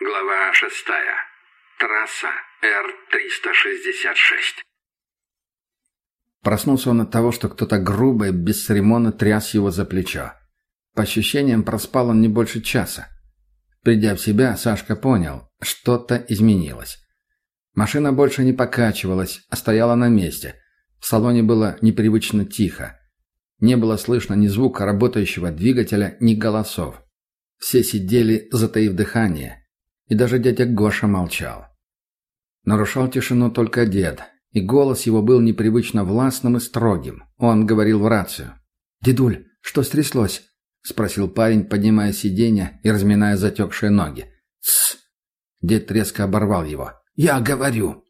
Глава шестая. Трасса Р-366. Проснулся он от того, что кто-то грубо и бесцеремонно тряс его за плечо. По ощущениям, проспал он не больше часа. Придя в себя, Сашка понял, что-то изменилось. Машина больше не покачивалась, а стояла на месте. В салоне было непривычно тихо. Не было слышно ни звука работающего двигателя, ни голосов. Все сидели, затаив дыхание. И даже дядя Гоша молчал. Нарушал тишину только дед, и голос его был непривычно властным и строгим. Он говорил в рацию. «Дедуль, что стряслось?» — спросил парень, поднимая сиденье и разминая затекшие ноги. «Тссс!» Дед резко оборвал его. «Я говорю!»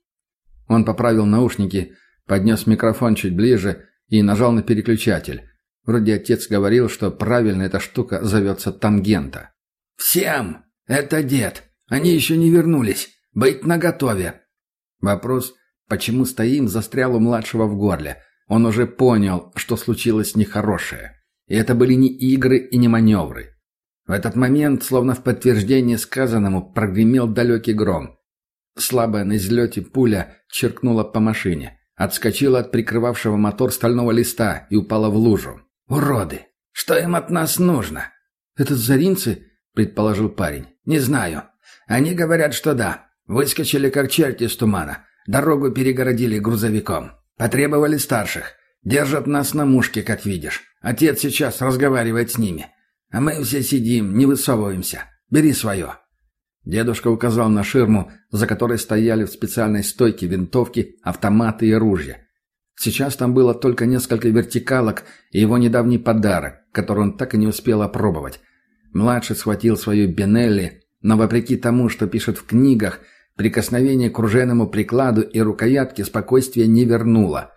Он поправил наушники, поднес микрофон чуть ближе и нажал на переключатель. Вроде отец говорил, что правильно эта штука зовется тангента. «Всем! Это дед! Они еще не вернулись! Быть наготове!» Вопрос, почему стоим, застрял у младшего в горле. Он уже понял, что случилось нехорошее. И это были не игры и не маневры. В этот момент, словно в подтверждение сказанному, прогремел далекий гром. Слабая на излете пуля черкнула по машине, отскочила от прикрывавшего мотор стального листа и упала в лужу. «Уроды! Что им от нас нужно?» «Это заринцы?» — предположил парень. «Не знаю. Они говорят, что да. Выскочили как черти из тумана. Дорогу перегородили грузовиком. Потребовали старших. Держат нас на мушке, как видишь. Отец сейчас разговаривает с ними. А мы все сидим, не высовываемся. Бери свое». Дедушка указал на ширму, за которой стояли в специальной стойке винтовки, автоматы и ружья. Сейчас там было только несколько вертикалок и его недавний подарок, который он так и не успел опробовать. Младший схватил свою Бенелли, но вопреки тому, что пишет в книгах, прикосновение к ружейному прикладу и рукоятке спокойствия не вернуло.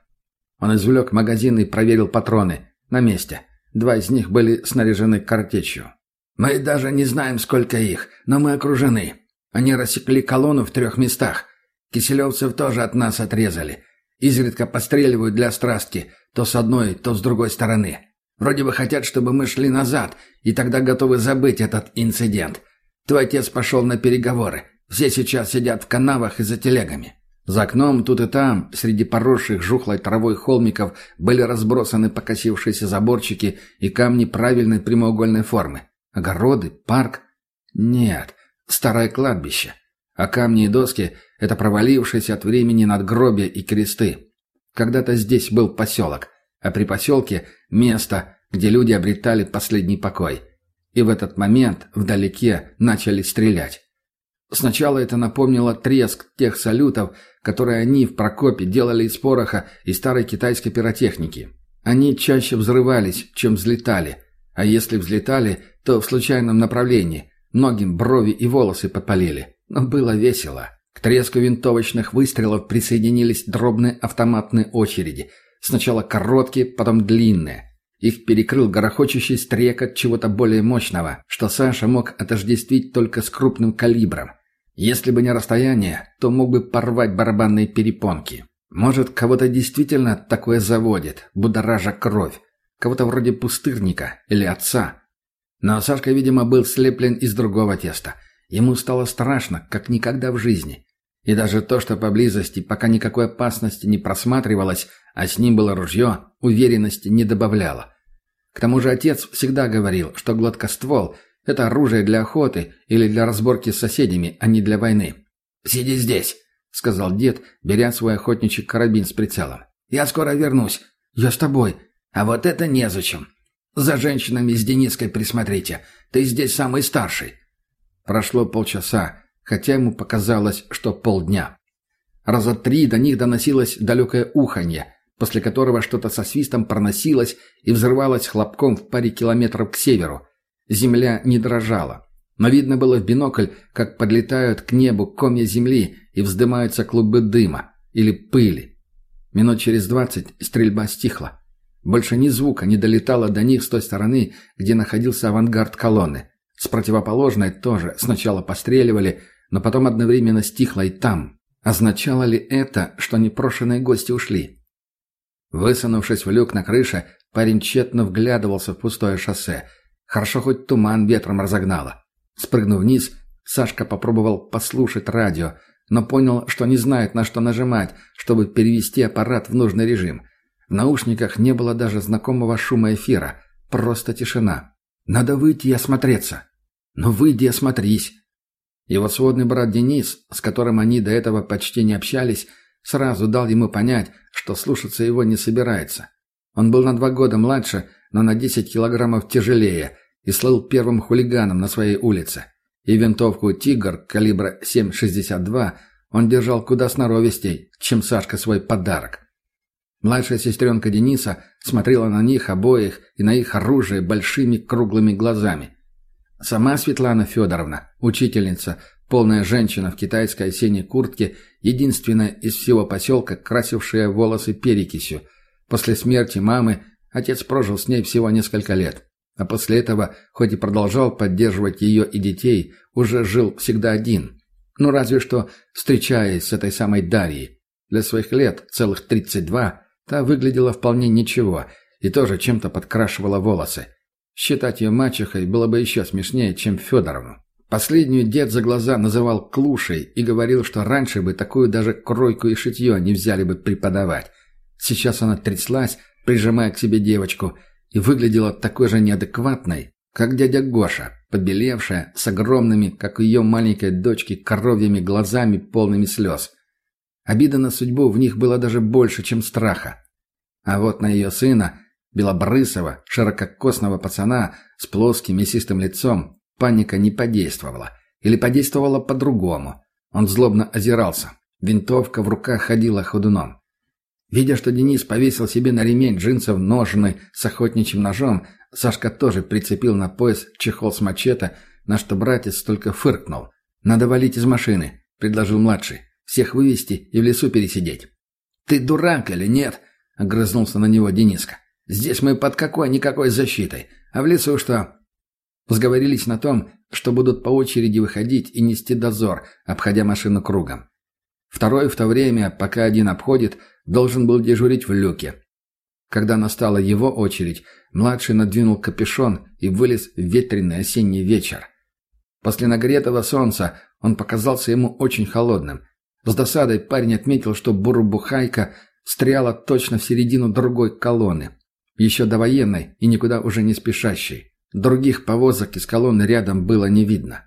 Он извлек магазин и проверил патроны. На месте. Два из них были снаряжены картечью. «Мы даже не знаем, сколько их, но мы окружены. Они рассекли колонну в трех местах. Киселевцев тоже от нас отрезали. Изредка постреливают для страстки, то с одной, то с другой стороны. Вроде бы хотят, чтобы мы шли назад, и тогда готовы забыть этот инцидент. Твой отец пошел на переговоры. Все сейчас сидят в канавах и за телегами. За окном тут и там, среди поросших жухлой травой холмиков, были разбросаны покосившиеся заборчики и камни правильной прямоугольной формы. Огороды? Парк? Нет, старое кладбище. А камни и доски — это провалившиеся от времени надгробия и кресты. Когда-то здесь был поселок, а при поселке — место, где люди обретали последний покой. И в этот момент вдалеке начали стрелять. Сначала это напомнило треск тех салютов, которые они в Прокопе делали из пороха и старой китайской пиротехники. Они чаще взрывались, чем взлетали, а если взлетали, то в случайном направлении. Многим брови и волосы подпалили. Но было весело. К треску винтовочных выстрелов присоединились дробные автоматные очереди. Сначала короткие, потом длинные. Их перекрыл горохочущий стрекот чего-то более мощного, что Саша мог отождествить только с крупным калибром. Если бы не расстояние, то мог бы порвать барабанные перепонки. Может, кого-то действительно такое заводит, будоража кровь. Кого-то вроде пустырника или отца. Но Сашка, видимо, был слеплен из другого теста. Ему стало страшно, как никогда в жизни. И даже то, что поблизости пока никакой опасности не просматривалось, а с ним было ружье, уверенности не добавляло. К тому же отец всегда говорил, что гладкоствол – это оружие для охоты или для разборки с соседями, а не для войны. «Сиди здесь», – сказал дед, беря свой охотничий карабин с прицелом. «Я скоро вернусь». «Я с тобой». «А вот это незачем. За женщинами с Дениской присмотрите. Ты здесь самый старший». Прошло полчаса, хотя ему показалось, что полдня. Раза три до них доносилось далекое уханье, после которого что-то со свистом проносилось и взрывалось хлопком в паре километров к северу. Земля не дрожала. Но видно было в бинокль, как подлетают к небу комья земли и вздымаются клубы дыма или пыли. Минут через двадцать стрельба стихла. Больше ни звука не долетало до них с той стороны, где находился авангард колонны. С противоположной тоже сначала постреливали, но потом одновременно стихло и там. Означало ли это, что непрошенные гости ушли? Высунувшись в люк на крыше, парень тщетно вглядывался в пустое шоссе. Хорошо хоть туман ветром разогнало. Спрыгнув вниз, Сашка попробовал послушать радио, но понял, что не знает, на что нажимать, чтобы перевести аппарат в нужный режим. В наушниках не было даже знакомого шума эфира, просто тишина. Надо выйти и осмотреться. Но выйди и осмотрись. Его сводный брат Денис, с которым они до этого почти не общались, сразу дал ему понять, что слушаться его не собирается. Он был на два года младше, но на 10 килограммов тяжелее и слыл первым хулиганом на своей улице. И винтовку «Тигр» калибра 7,62 он держал куда сноровистей, чем Сашка свой подарок. Младшая сестренка Дениса смотрела на них обоих и на их оружие большими круглыми глазами. Сама Светлана Федоровна, учительница, полная женщина в китайской осенней куртке, единственная из всего поселка, красившая волосы перекисью. После смерти мамы отец прожил с ней всего несколько лет. А после этого, хоть и продолжал поддерживать ее и детей, уже жил всегда один. Ну, разве что встречаясь с этой самой Дарьей. Для своих лет, целых 32, та выглядела вполне ничего и тоже чем-то подкрашивала волосы. Считать ее мачехой было бы еще смешнее, чем Федоровну. Последнюю дед за глаза называл клушей и говорил, что раньше бы такую даже кройку и шитье не взяли бы преподавать. Сейчас она тряслась, прижимая к себе девочку, и выглядела такой же неадекватной, как дядя Гоша, побелевшая, с огромными, как у ее маленькой дочки, коровьими глазами, полными слез. Обида на судьбу в них было даже больше, чем страха. А вот на ее сына белобрысого, ширококосного пацана с плоским мясистым лицом паника не подействовала. Или подействовала по-другому. Он злобно озирался. Винтовка в руках ходила ходуном. Видя, что Денис повесил себе на ремень джинсов ножны с охотничьим ножом, Сашка тоже прицепил на пояс чехол с мачете, на что братец только фыркнул. «Надо валить из машины», — предложил младший. «Всех вывести и в лесу пересидеть». «Ты дурак или нет?» — огрызнулся на него Дениска. Здесь мы под какой-никакой защитой. А в лесу что?» Сговорились на том, что будут по очереди выходить и нести дозор, обходя машину кругом. Второй в то время, пока один обходит, должен был дежурить в люке. Когда настала его очередь, младший надвинул капюшон и вылез в ветреный осенний вечер. После нагретого солнца он показался ему очень холодным. С досадой парень отметил, что бурубухайка стряла точно в середину другой колонны. Еще довоенной и никуда уже не спешащей. Других повозок из колонны рядом было не видно.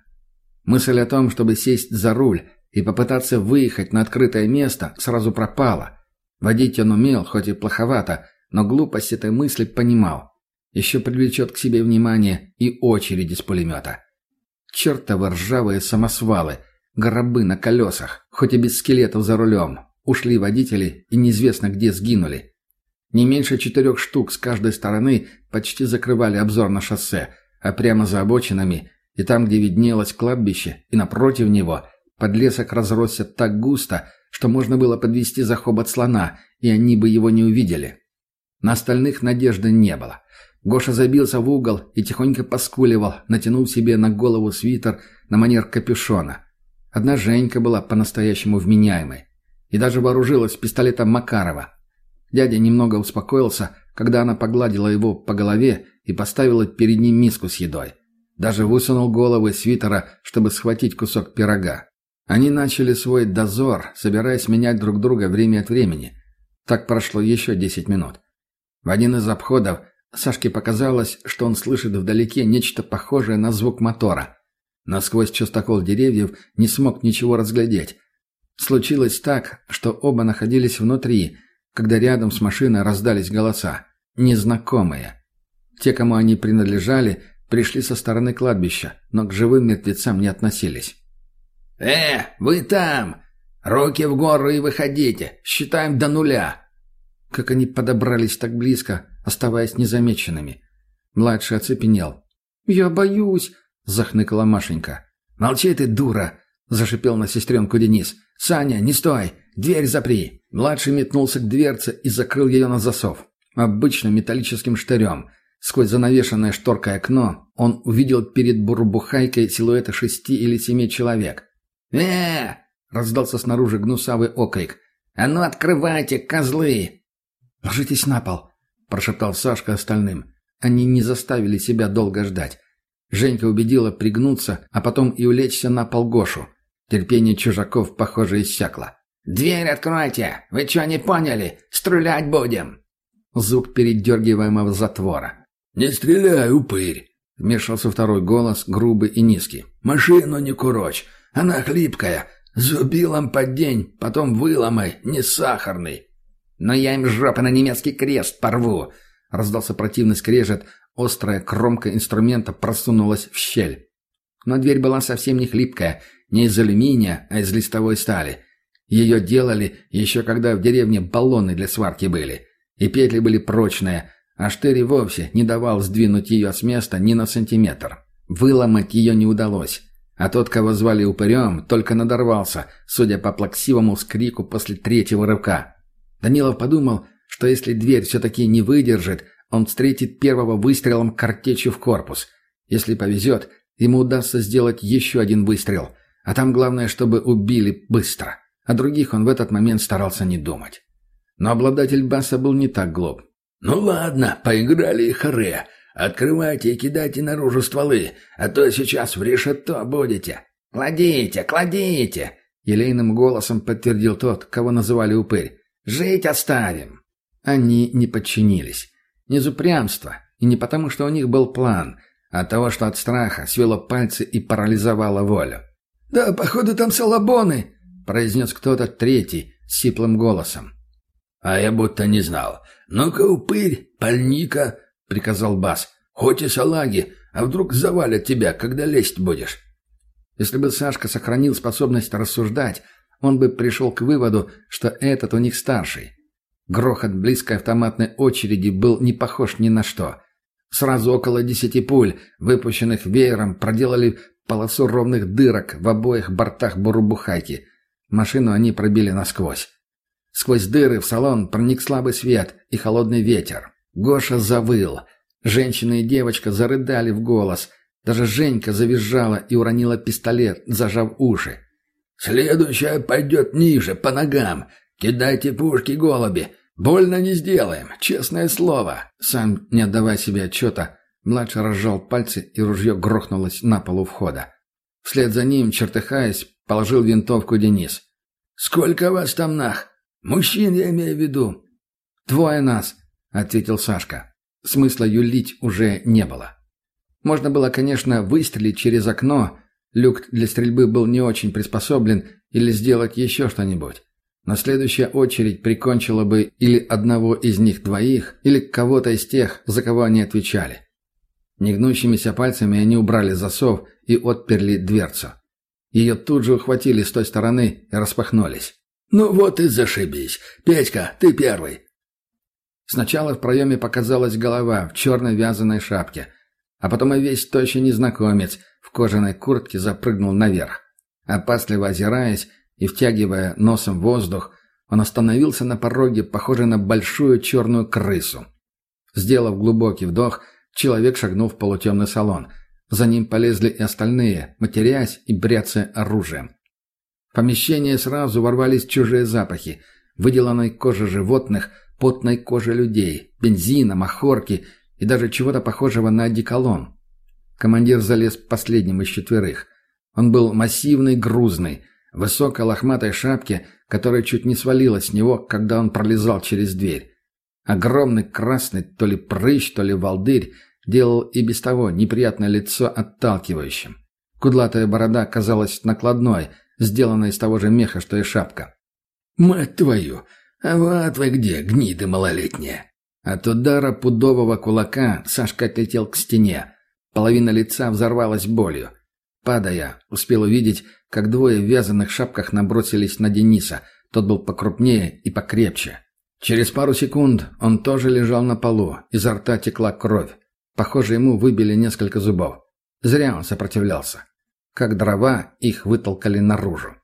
Мысль о том, чтобы сесть за руль и попытаться выехать на открытое место, сразу пропала. Водить он умел, хоть и плоховато, но глупость этой мысли понимал. Еще привлечет к себе внимание и очередь из пулемета. Чертовы ржавые самосвалы, гробы на колесах, хоть и без скелетов за рулем. Ушли водители и неизвестно где сгинули. Не меньше четырех штук с каждой стороны почти закрывали обзор на шоссе, а прямо за обочинами и там, где виднелось кладбище, и напротив него, подлесок разросся так густо, что можно было подвести за хобот слона, и они бы его не увидели. На остальных надежды не было. Гоша забился в угол и тихонько поскуливал, натянув себе на голову свитер на манер капюшона. Одна Женька была по-настоящему вменяемой. И даже вооружилась пистолетом Макарова. Дядя немного успокоился, когда она погладила его по голове и поставила перед ним миску с едой. Даже высунул голову из свитера, чтобы схватить кусок пирога. Они начали свой дозор, собираясь менять друг друга время от времени. Так прошло еще десять минут. В один из обходов Сашке показалось, что он слышит вдалеке нечто похожее на звук мотора. Но сквозь частокол деревьев не смог ничего разглядеть. Случилось так, что оба находились внутри – когда рядом с машиной раздались голоса. Незнакомые. Те, кому они принадлежали, пришли со стороны кладбища, но к живым мертвецам не относились. «Э, вы там! Руки в гору и выходите! Считаем до нуля!» Как они подобрались так близко, оставаясь незамеченными. Младший оцепенел. «Я боюсь!» — захныкала Машенька. «Молчи ты, дура!» — зашипел на сестренку Денис. «Саня, не стой! Дверь запри!» Младший метнулся к дверце и закрыл ее на засов. Обычным металлическим штырем. Сквозь занавешенное шторкой окно он увидел перед бурбухайкой силуэта шести или семи человек. э раздался снаружи гнусавый окрик. «А ну открывайте, козлы!» «Ложитесь на пол!» – прошептал Сашка остальным. Они не заставили себя долго ждать. Женька убедила пригнуться, а потом и улечься на пол Гошу. Терпение чужаков, похоже, иссякло. «Дверь откройте! Вы что, не поняли? Стрелять будем!» Звук передергиваемого затвора. «Не стреляй, упырь!» Вмешался второй голос, грубый и низкий. «Машину не курочь! Она хлипкая! Зубилом под день, потом выломай, не сахарный!» «Но я им жопы на немецкий крест порву!» Раздался противный скрежет, острая кромка инструмента просунулась в щель. Но дверь была совсем не хлипкая, не из алюминия, а из листовой стали. Ее делали еще когда в деревне баллоны для сварки были. И петли были прочные, а штырь вовсе не давал сдвинуть ее с места ни на сантиметр. Выломать ее не удалось. А тот, кого звали упырем, только надорвался, судя по плаксивому скрику после третьего рывка. Данилов подумал, что если дверь все-таки не выдержит, он встретит первого выстрелом картечью в корпус. Если повезет, ему удастся сделать еще один выстрел. А там главное, чтобы убили быстро. О других он в этот момент старался не думать. Но обладатель баса был не так глуп. «Ну ладно, поиграли и харе. Открывайте и кидайте наружу стволы, а то сейчас в решето будете». «Кладите, кладите!» — елейным голосом подтвердил тот, кого называли упырь. «Жить оставим!» Они не подчинились. Не из упрямства, и не потому, что у них был план, а от того, что от страха свело пальцы и парализовало волю. «Да, походу, там салабоны!» — произнес кто-то третий, сиплым голосом. «А я будто не знал. Ну-ка, упырь, пальника!» — приказал Бас. «Хоть и салаги, а вдруг завалят тебя, когда лезть будешь?» Если бы Сашка сохранил способность рассуждать, он бы пришел к выводу, что этот у них старший. Грохот близкой автоматной очереди был не похож ни на что. Сразу около десяти пуль, выпущенных веером, проделали полосу ровных дырок в обоих бортах бурубухайки. Машину они пробили насквозь. Сквозь дыры в салон проник слабый свет и холодный ветер. Гоша завыл. Женщина и девочка зарыдали в голос. Даже Женька завизжала и уронила пистолет, зажав уши. «Следующая пойдет ниже, по ногам. Кидайте пушки, голуби. Больно не сделаем, честное слово». Сам, не отдавая себе отчета, младший разжал пальцы, и ружье грохнулось на полу входа. Вслед за ним, чертыхаясь, положил винтовку Денис. «Сколько вас там нах? Мужчин я имею в виду». «Двое нас», — ответил Сашка. Смысла юлить уже не было. Можно было, конечно, выстрелить через окно, люк для стрельбы был не очень приспособлен, или сделать еще что-нибудь. Но следующая очередь прикончила бы или одного из них двоих, или кого-то из тех, за кого они отвечали. Негнущимися пальцами они убрали засов и отперли дверцу. Ее тут же ухватили с той стороны и распахнулись. «Ну вот и зашибись. Петька, ты первый». Сначала в проеме показалась голова в черной вязаной шапке, а потом и весь тощий незнакомец в кожаной куртке запрыгнул наверх. Опасливо озираясь и втягивая носом воздух, он остановился на пороге, похожий на большую черную крысу. Сделав глубокий вдох, человек шагнул в полутемный салон – за ним полезли и остальные, матерясь и бряцая оружием. В помещение сразу ворвались чужие запахи. Выделанной кожи животных, потной кожи людей, бензина, махорки и даже чего-то похожего на одеколон. Командир залез последним из четверых. Он был массивный, грузный, в высокой лохматой шапке, которая чуть не свалилась с него, когда он пролезал через дверь. Огромный красный то ли прыщ, то ли волдырь делал и без того неприятное лицо отталкивающим. Кудлатая борода казалась накладной, сделанной из того же меха, что и шапка. «Мать твою! А вот вы где, гниды малолетние!» От удара пудового кулака Сашка отлетел к стене. Половина лица взорвалась болью. Падая, успел увидеть, как двое в вязаных шапках набросились на Дениса. Тот был покрупнее и покрепче. Через пару секунд он тоже лежал на полу, изо рта текла кровь. Похоже, ему выбили несколько зубов. Зря он сопротивлялся. Как дрова, их вытолкали наружу.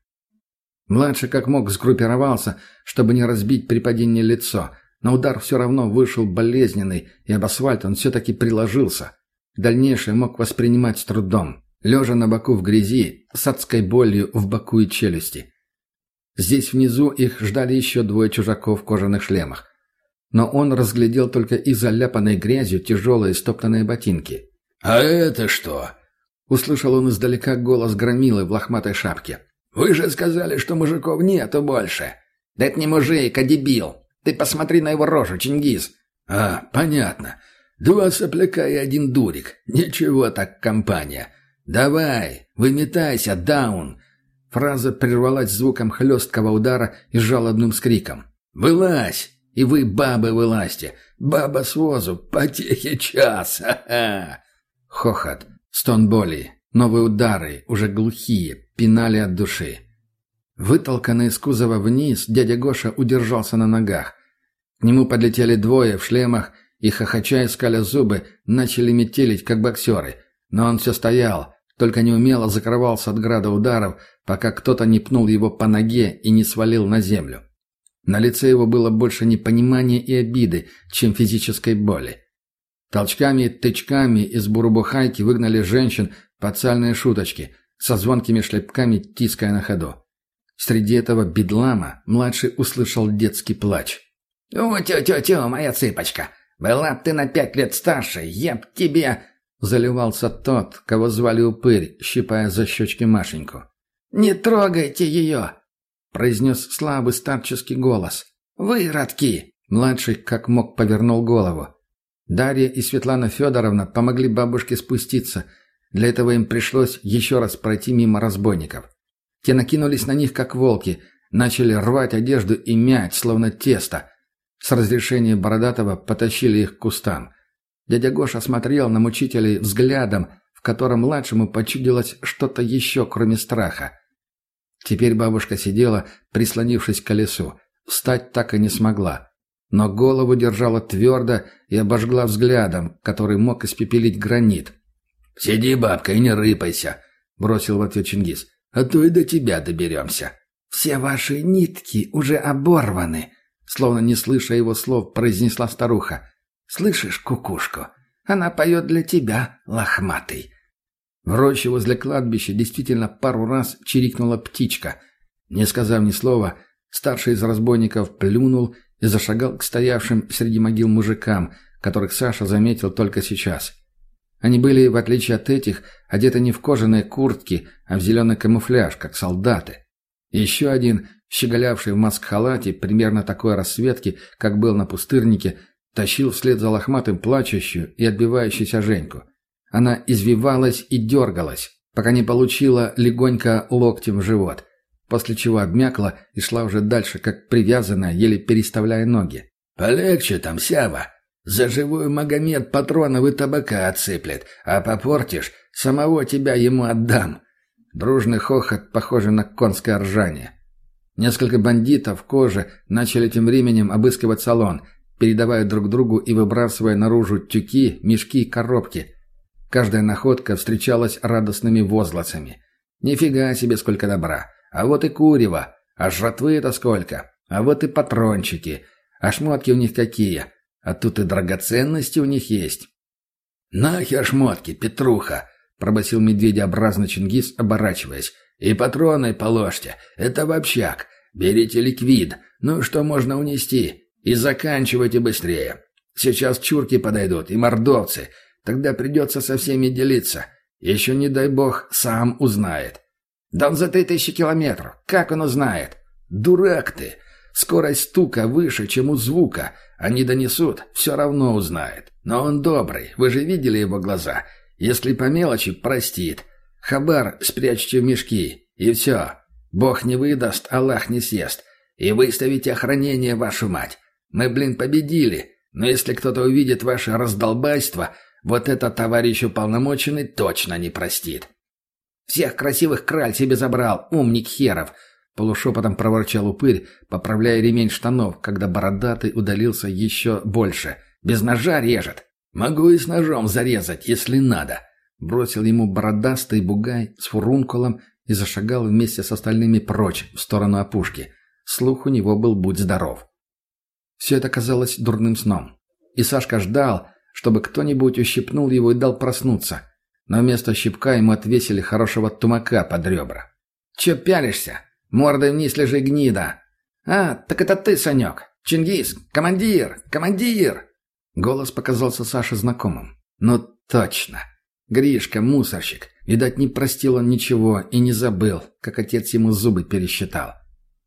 Младший как мог сгруппировался, чтобы не разбить при падении лицо, но удар все равно вышел болезненный, и об асфальт он все-таки приложился. Дальнейшее мог воспринимать с трудом, лежа на боку в грязи, с адской болью в боку и челюсти. Здесь внизу их ждали еще двое чужаков в кожаных шлемах но он разглядел только и заляпанной грязью тяжелые стоптанные ботинки. «А это что?» Услышал он издалека голос громилы в лохматой шапке. «Вы же сказали, что мужиков нету больше!» «Да это не мужик, а дебил! Ты посмотри на его рожу, Чингис!» «А, понятно. Два сопляка и один дурик. Ничего так компания. Давай, выметайся, даун!» Фраза прервалась звуком хлесткого удара и жалобным скриком. «Вылазь! И вы, бабы, вылазьте! Баба с возу! Потехи час! Ха-ха!» Хохот, стон боли, новые удары, уже глухие, пинали от души. Вытолканный из кузова вниз, дядя Гоша удержался на ногах. К нему подлетели двое в шлемах и, хохоча искали зубы, начали метелить, как боксеры. Но он все стоял, только неумело закрывался от града ударов, пока кто-то не пнул его по ноге и не свалил на землю. На лице его было больше непонимания и обиды, чем физической боли. Толчками и тычками из бурубухайки выгнали женщин под сальные шуточки, со звонкими шлепками тиская на ходу. Среди этого бедлама младший услышал детский плач. «О, тю-тю-тю, моя цыпочка! Была б ты на пять лет старше, я б тебе...» Заливался тот, кого звали Упырь, щипая за щечки Машеньку. «Не трогайте ее!» — произнес слабый старческий голос. «Выродки!» — младший как мог повернул голову. Дарья и Светлана Федоровна помогли бабушке спуститься. Для этого им пришлось еще раз пройти мимо разбойников. Те накинулись на них, как волки, начали рвать одежду и мять, словно тесто. С разрешения Бородатого потащили их к кустам. Дядя Гоша смотрел на мучителей взглядом, в котором младшему почудилось что-то еще, кроме страха. Теперь бабушка сидела, прислонившись к колесу. Встать так и не смогла. Но голову держала твердо и обожгла взглядом, который мог испепелить гранит. «Сиди, бабка, и не рыпайся», — бросил в ответ Чингис. «А то и до тебя доберемся». «Все ваши нитки уже оборваны», — словно не слыша его слов, произнесла старуха. «Слышишь, кукушку? Она поет для тебя, лохматый». В роще возле кладбища действительно пару раз чирикнула птичка. Не сказав ни слова, старший из разбойников плюнул и зашагал к стоявшим среди могил мужикам, которых Саша заметил только сейчас. Они были, в отличие от этих, одеты не в кожаные куртки, а в зеленый камуфляж, как солдаты. Еще один, щеголявший в маск-халате, примерно такой расцветки, как был на пустырнике, тащил вслед за лохматым плачущую и отбивающуюся Женьку. Она извивалась и дергалась, пока не получила легонько локтем в живот, после чего обмякла и шла уже дальше, как привязанная, еле переставляя ноги. «Полегче там, Сява. За живую Магомед патронов и табака отсыплет, а попортишь, самого тебя ему отдам». Дружный хохот, похожий на конское ржание. Несколько бандитов в коже начали тем временем обыскивать салон, передавая друг другу и выбрасывая наружу тюки, мешки, коробки. Каждая находка встречалась радостными возгласами. «Нифига себе, сколько добра! А вот и курево! А жратвы-то сколько! А вот и патрончики! А шмотки у них какие! А тут и драгоценности у них есть!» «Нахер шмотки, Петруха!» — пробасил медведеобразный Чингис, оборачиваясь. «И патроны положьте. Это в общак. Берите ликвид. Ну, что можно унести. И заканчивайте быстрее. Сейчас чурки подойдут и мордовцы. Тогда придется со всеми делиться. Еще, не дай бог, сам узнает. Да он за три тысячи километров. Как он узнает? Дурак ты. Скорость стука выше, чем у звука. Они донесут, все равно узнает. Но он добрый. Вы же видели его глаза. Если по мелочи, простит. Хабар спрячьте в мешки. И все. Бог не выдаст, Аллах не съест. И выставите охранение, вашу мать. Мы, блин, победили. Но если кто-то увидит ваше раздолбайство, вот это товарищ уполномоченный точно не простит. «Всех красивых краль себе забрал, умник херов!» Полушепотом проворчал упырь, поправляя ремень штанов, когда бородатый удалился еще больше. «Без ножа режет!» «Могу и с ножом зарезать, если надо!» Бросил ему бородастый бугай с фурункулом и зашагал вместе с остальными прочь, в сторону опушки. Слух у него был «Будь здоров!» Все это казалось дурным сном. И Сашка ждал, чтобы кто-нибудь ущипнул его и дал проснуться. Но вместо щипка ему отвесили хорошего тумака под ребра. «Че пялишься? Мордой вниз лежи, гнида!» «А, так это ты, Санек! Чингис! Командир! Командир!» Голос показался Саше знакомым. «Ну, точно! Гришка, мусорщик. Видать, не простил он ничего и не забыл, как отец ему зубы пересчитал.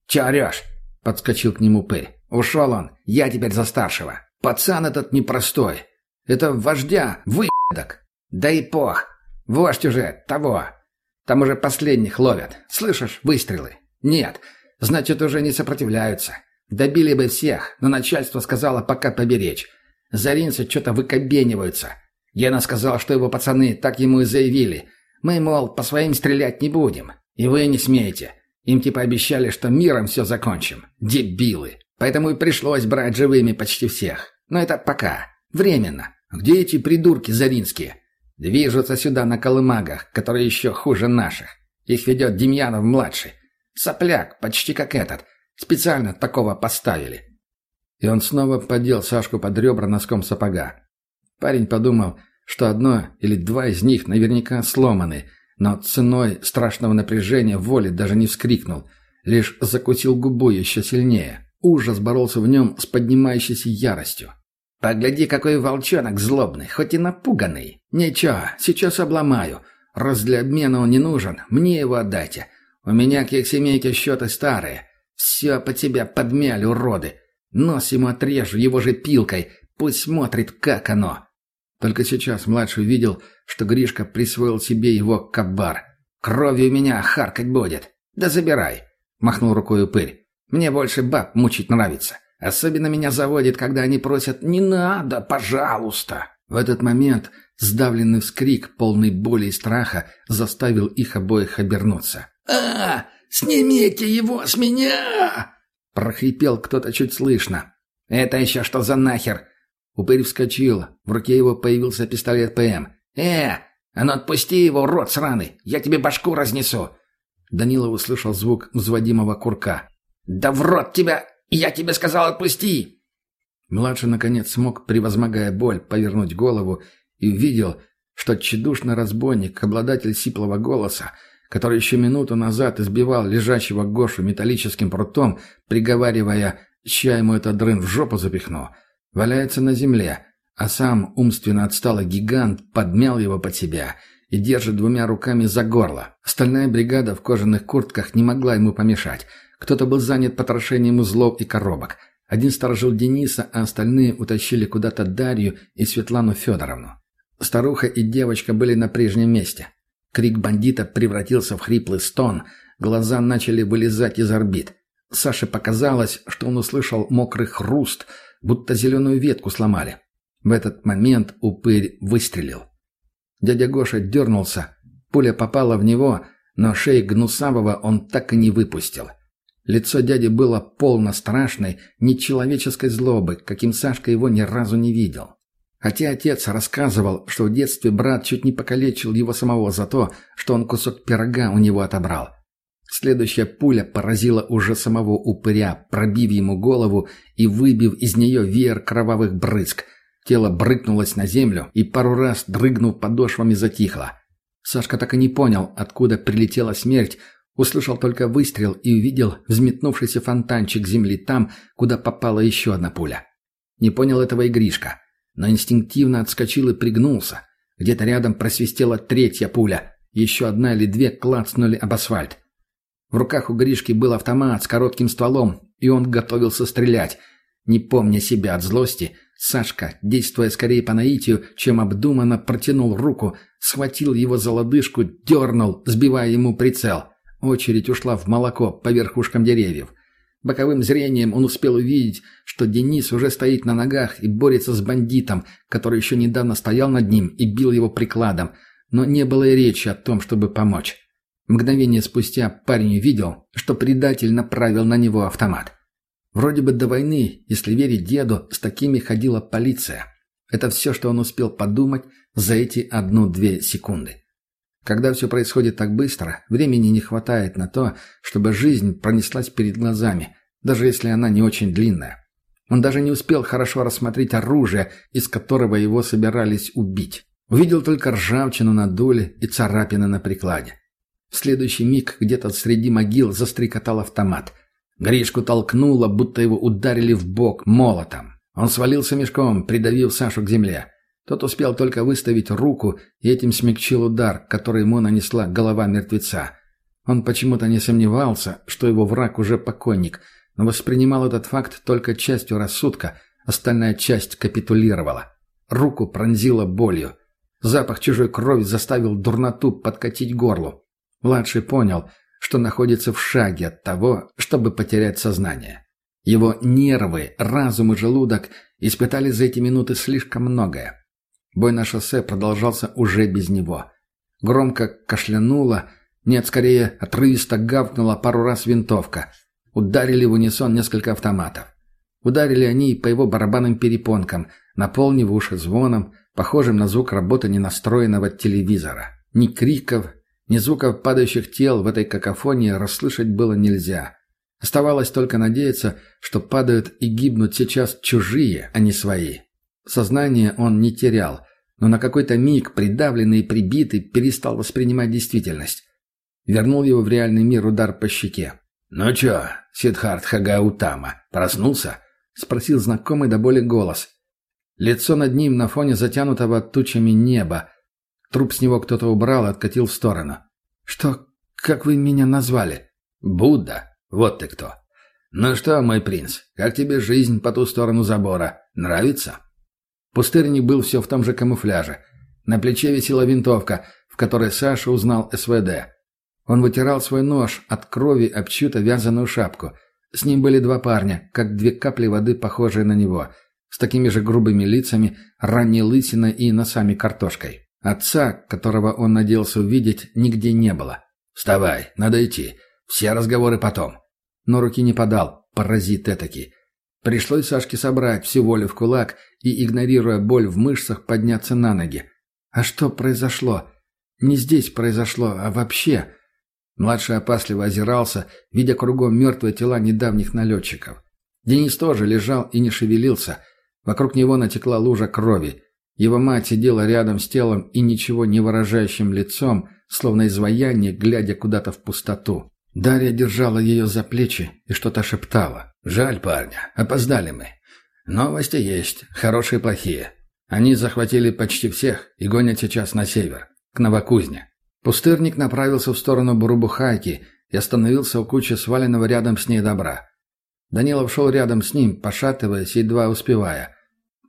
«Че орешь?» — подскочил к нему Пырь. «Ушел он. Я теперь за старшего. Пацан этот непростой. Это вождя, выедок. Да и пох. Вождь уже того. Там уже последних ловят. Слышишь, выстрелы? Нет. Значит, уже не сопротивляются. Добили бы всех, но начальство сказало пока поберечь. Заринцы что-то выкобениваются. Гена сказал, что его пацаны так ему и заявили. Мы, мол, по своим стрелять не будем. И вы не смеете. Им типа обещали, что миром все закончим. Дебилы. Поэтому и пришлось брать живыми почти всех. Но это пока. Временно. Где эти придурки заринские? Движутся сюда на колымагах, которые еще хуже наших. Их ведет Демьянов-младший. Сопляк, почти как этот. Специально такого поставили. И он снова подел Сашку под ребра носком сапога. Парень подумал, что одно или два из них наверняка сломаны, но ценой страшного напряжения воли даже не вскрикнул, лишь закусил губу еще сильнее. Ужас боролся в нем с поднимающейся яростью. «Погляди, какой волчонок злобный, хоть и напуганный. Ничего, сейчас обломаю. Раз для обмена он не нужен, мне его отдайте. У меня к их семейке счеты старые. Все по тебя подмяли, уроды. Нос ему отрежу его же пилкой, пусть смотрит, как оно». Только сейчас младший увидел, что Гришка присвоил себе его кабар. «Кровью меня харкать будет. Да забирай!» — махнул рукой упырь. «Мне больше баб мучить нравится. Особенно меня заводит, когда они просят «не надо, пожалуйста». В этот момент сдавленный вскрик, полный боли и страха, заставил их обоих обернуться. «А, снимите его с меня!» — прохрипел кто-то чуть слышно. «Это еще что за нахер?» Упырь вскочил. В руке его появился пистолет ПМ. «Э, а ну отпусти его, рот сраный! Я тебе башку разнесу!» Данилов услышал звук взводимого курка. «Да в рот тебя! Я тебе сказал, отпусти!» Младший, наконец, смог, превозмогая боль, повернуть голову и увидел, что тщедушный разбойник, обладатель сиплого голоса, который еще минуту назад избивал лежащего Гошу металлическим прутом, приговаривая «ща ему этот дрын в жопу запихну», валяется на земле, а сам умственно отсталый гигант подмял его под себя и держит двумя руками за горло. Остальная бригада в кожаных куртках не могла ему помешать. Кто-то был занят потрошением узлов и коробок. Один сторожил Дениса, а остальные утащили куда-то Дарью и Светлану Федоровну. Старуха и девочка были на прежнем месте. Крик бандита превратился в хриплый стон, глаза начали вылезать из орбит. Саше показалось, что он услышал мокрый хруст – будто зеленую ветку сломали. В этот момент упырь выстрелил. Дядя Гоша дернулся, пуля попала в него, но шеи гнусавого он так и не выпустил. Лицо дяди было полно страшной, нечеловеческой злобы, каким Сашка его ни разу не видел. Хотя отец рассказывал, что в детстве брат чуть не покалечил его самого за то, что он кусок пирога у него отобрал. Следующая пуля поразила уже самого упыря, пробив ему голову и выбив из нее веер кровавых брызг. Тело брыкнулось на землю и пару раз, дрыгнув подошвами, затихло. Сашка так и не понял, откуда прилетела смерть, услышал только выстрел и увидел взметнувшийся фонтанчик земли там, куда попала еще одна пуля. Не понял этого и Гришка, но инстинктивно отскочил и пригнулся. Где-то рядом просвистела третья пуля, еще одна или две клацнули об асфальт. В руках у Гришки был автомат с коротким стволом, и он готовился стрелять. Не помня себя от злости, Сашка, действуя скорее по наитию, чем обдуманно, протянул руку, схватил его за лодыжку, дернул, сбивая ему прицел. Очередь ушла в молоко по верхушкам деревьев. Боковым зрением он успел увидеть, что Денис уже стоит на ногах и борется с бандитом, который еще недавно стоял над ним и бил его прикладом, но не было и речи о том, чтобы помочь. Мгновение спустя парень увидел, что предатель направил на него автомат. Вроде бы до войны, если верить деду, с такими ходила полиция. Это все, что он успел подумать за эти одну-две секунды. Когда все происходит так быстро, времени не хватает на то, чтобы жизнь пронеслась перед глазами, даже если она не очень длинная. Он даже не успел хорошо рассмотреть оружие, из которого его собирались убить. Увидел только ржавчину на дуле и царапины на прикладе. В следующий миг где-то среди могил застрекотал автомат. Гришку толкнуло, будто его ударили в бок молотом. Он свалился мешком, придавив Сашу к земле. Тот успел только выставить руку и этим смягчил удар, который ему нанесла голова мертвеца. Он почему-то не сомневался, что его враг уже покойник, но воспринимал этот факт только частью рассудка, остальная часть капитулировала. Руку пронзила болью. Запах чужой крови заставил дурноту подкатить горлу. Младший понял, что находится в шаге от того, чтобы потерять сознание. Его нервы, разум и желудок испытали за эти минуты слишком многое. Бой на шоссе продолжался уже без него. Громко кашлянуло, нет, скорее, отрывисто гавкнула пару раз винтовка. Ударили в унисон несколько автоматов. Ударили они по его барабанным перепонкам, наполнив уши звоном, похожим на звук работы ненастроенного телевизора. Ни криков, ни звуков падающих тел в этой какофонии расслышать было нельзя. Оставалось только надеяться, что падают и гибнут сейчас чужие, а не свои. Сознание он не терял, но на какой-то миг, придавленный и прибитый, перестал воспринимать действительность. Вернул его в реальный мир удар по щеке. «Ну чё, Сидхарт Хагаутама, проснулся?» — спросил знакомый до боли голос. Лицо над ним на фоне затянутого тучами неба. Труп с него кто-то убрал и откатил в сторону. «Что? Как вы меня назвали?» «Будда. Вот ты кто. Ну что, мой принц, как тебе жизнь по ту сторону забора? Нравится?» Пустырник был все в том же камуфляже. На плече висела винтовка, в которой Саша узнал СВД. Он вытирал свой нож от крови об чью-то вязаную шапку. С ним были два парня, как две капли воды, похожие на него, с такими же грубыми лицами, ранней лысиной и носами картошкой. Отца, которого он надеялся увидеть, нигде не было. «Вставай, надо идти. Все разговоры потом». Но руки не подал, паразит этакий. Пришлось Сашке собрать всю волю в кулак и, игнорируя боль в мышцах, подняться на ноги. А что произошло? Не здесь произошло, а вообще. Младший опасливо озирался, видя кругом мертвые тела недавних налетчиков. Денис тоже лежал и не шевелился. Вокруг него натекла лужа крови. Его мать сидела рядом с телом и ничего не выражающим лицом, словно изваяние, глядя куда-то в пустоту. Дарья держала ее за плечи и что-то шептала. «Жаль парня. Опоздали мы. Новости есть. Хорошие и плохие. Они захватили почти всех и гонят сейчас на север, к Новокузне. Пустырник направился в сторону Бурубухайки и остановился у кучи сваленного рядом с ней добра. Данилов шел рядом с ним, пошатываясь, едва успевая.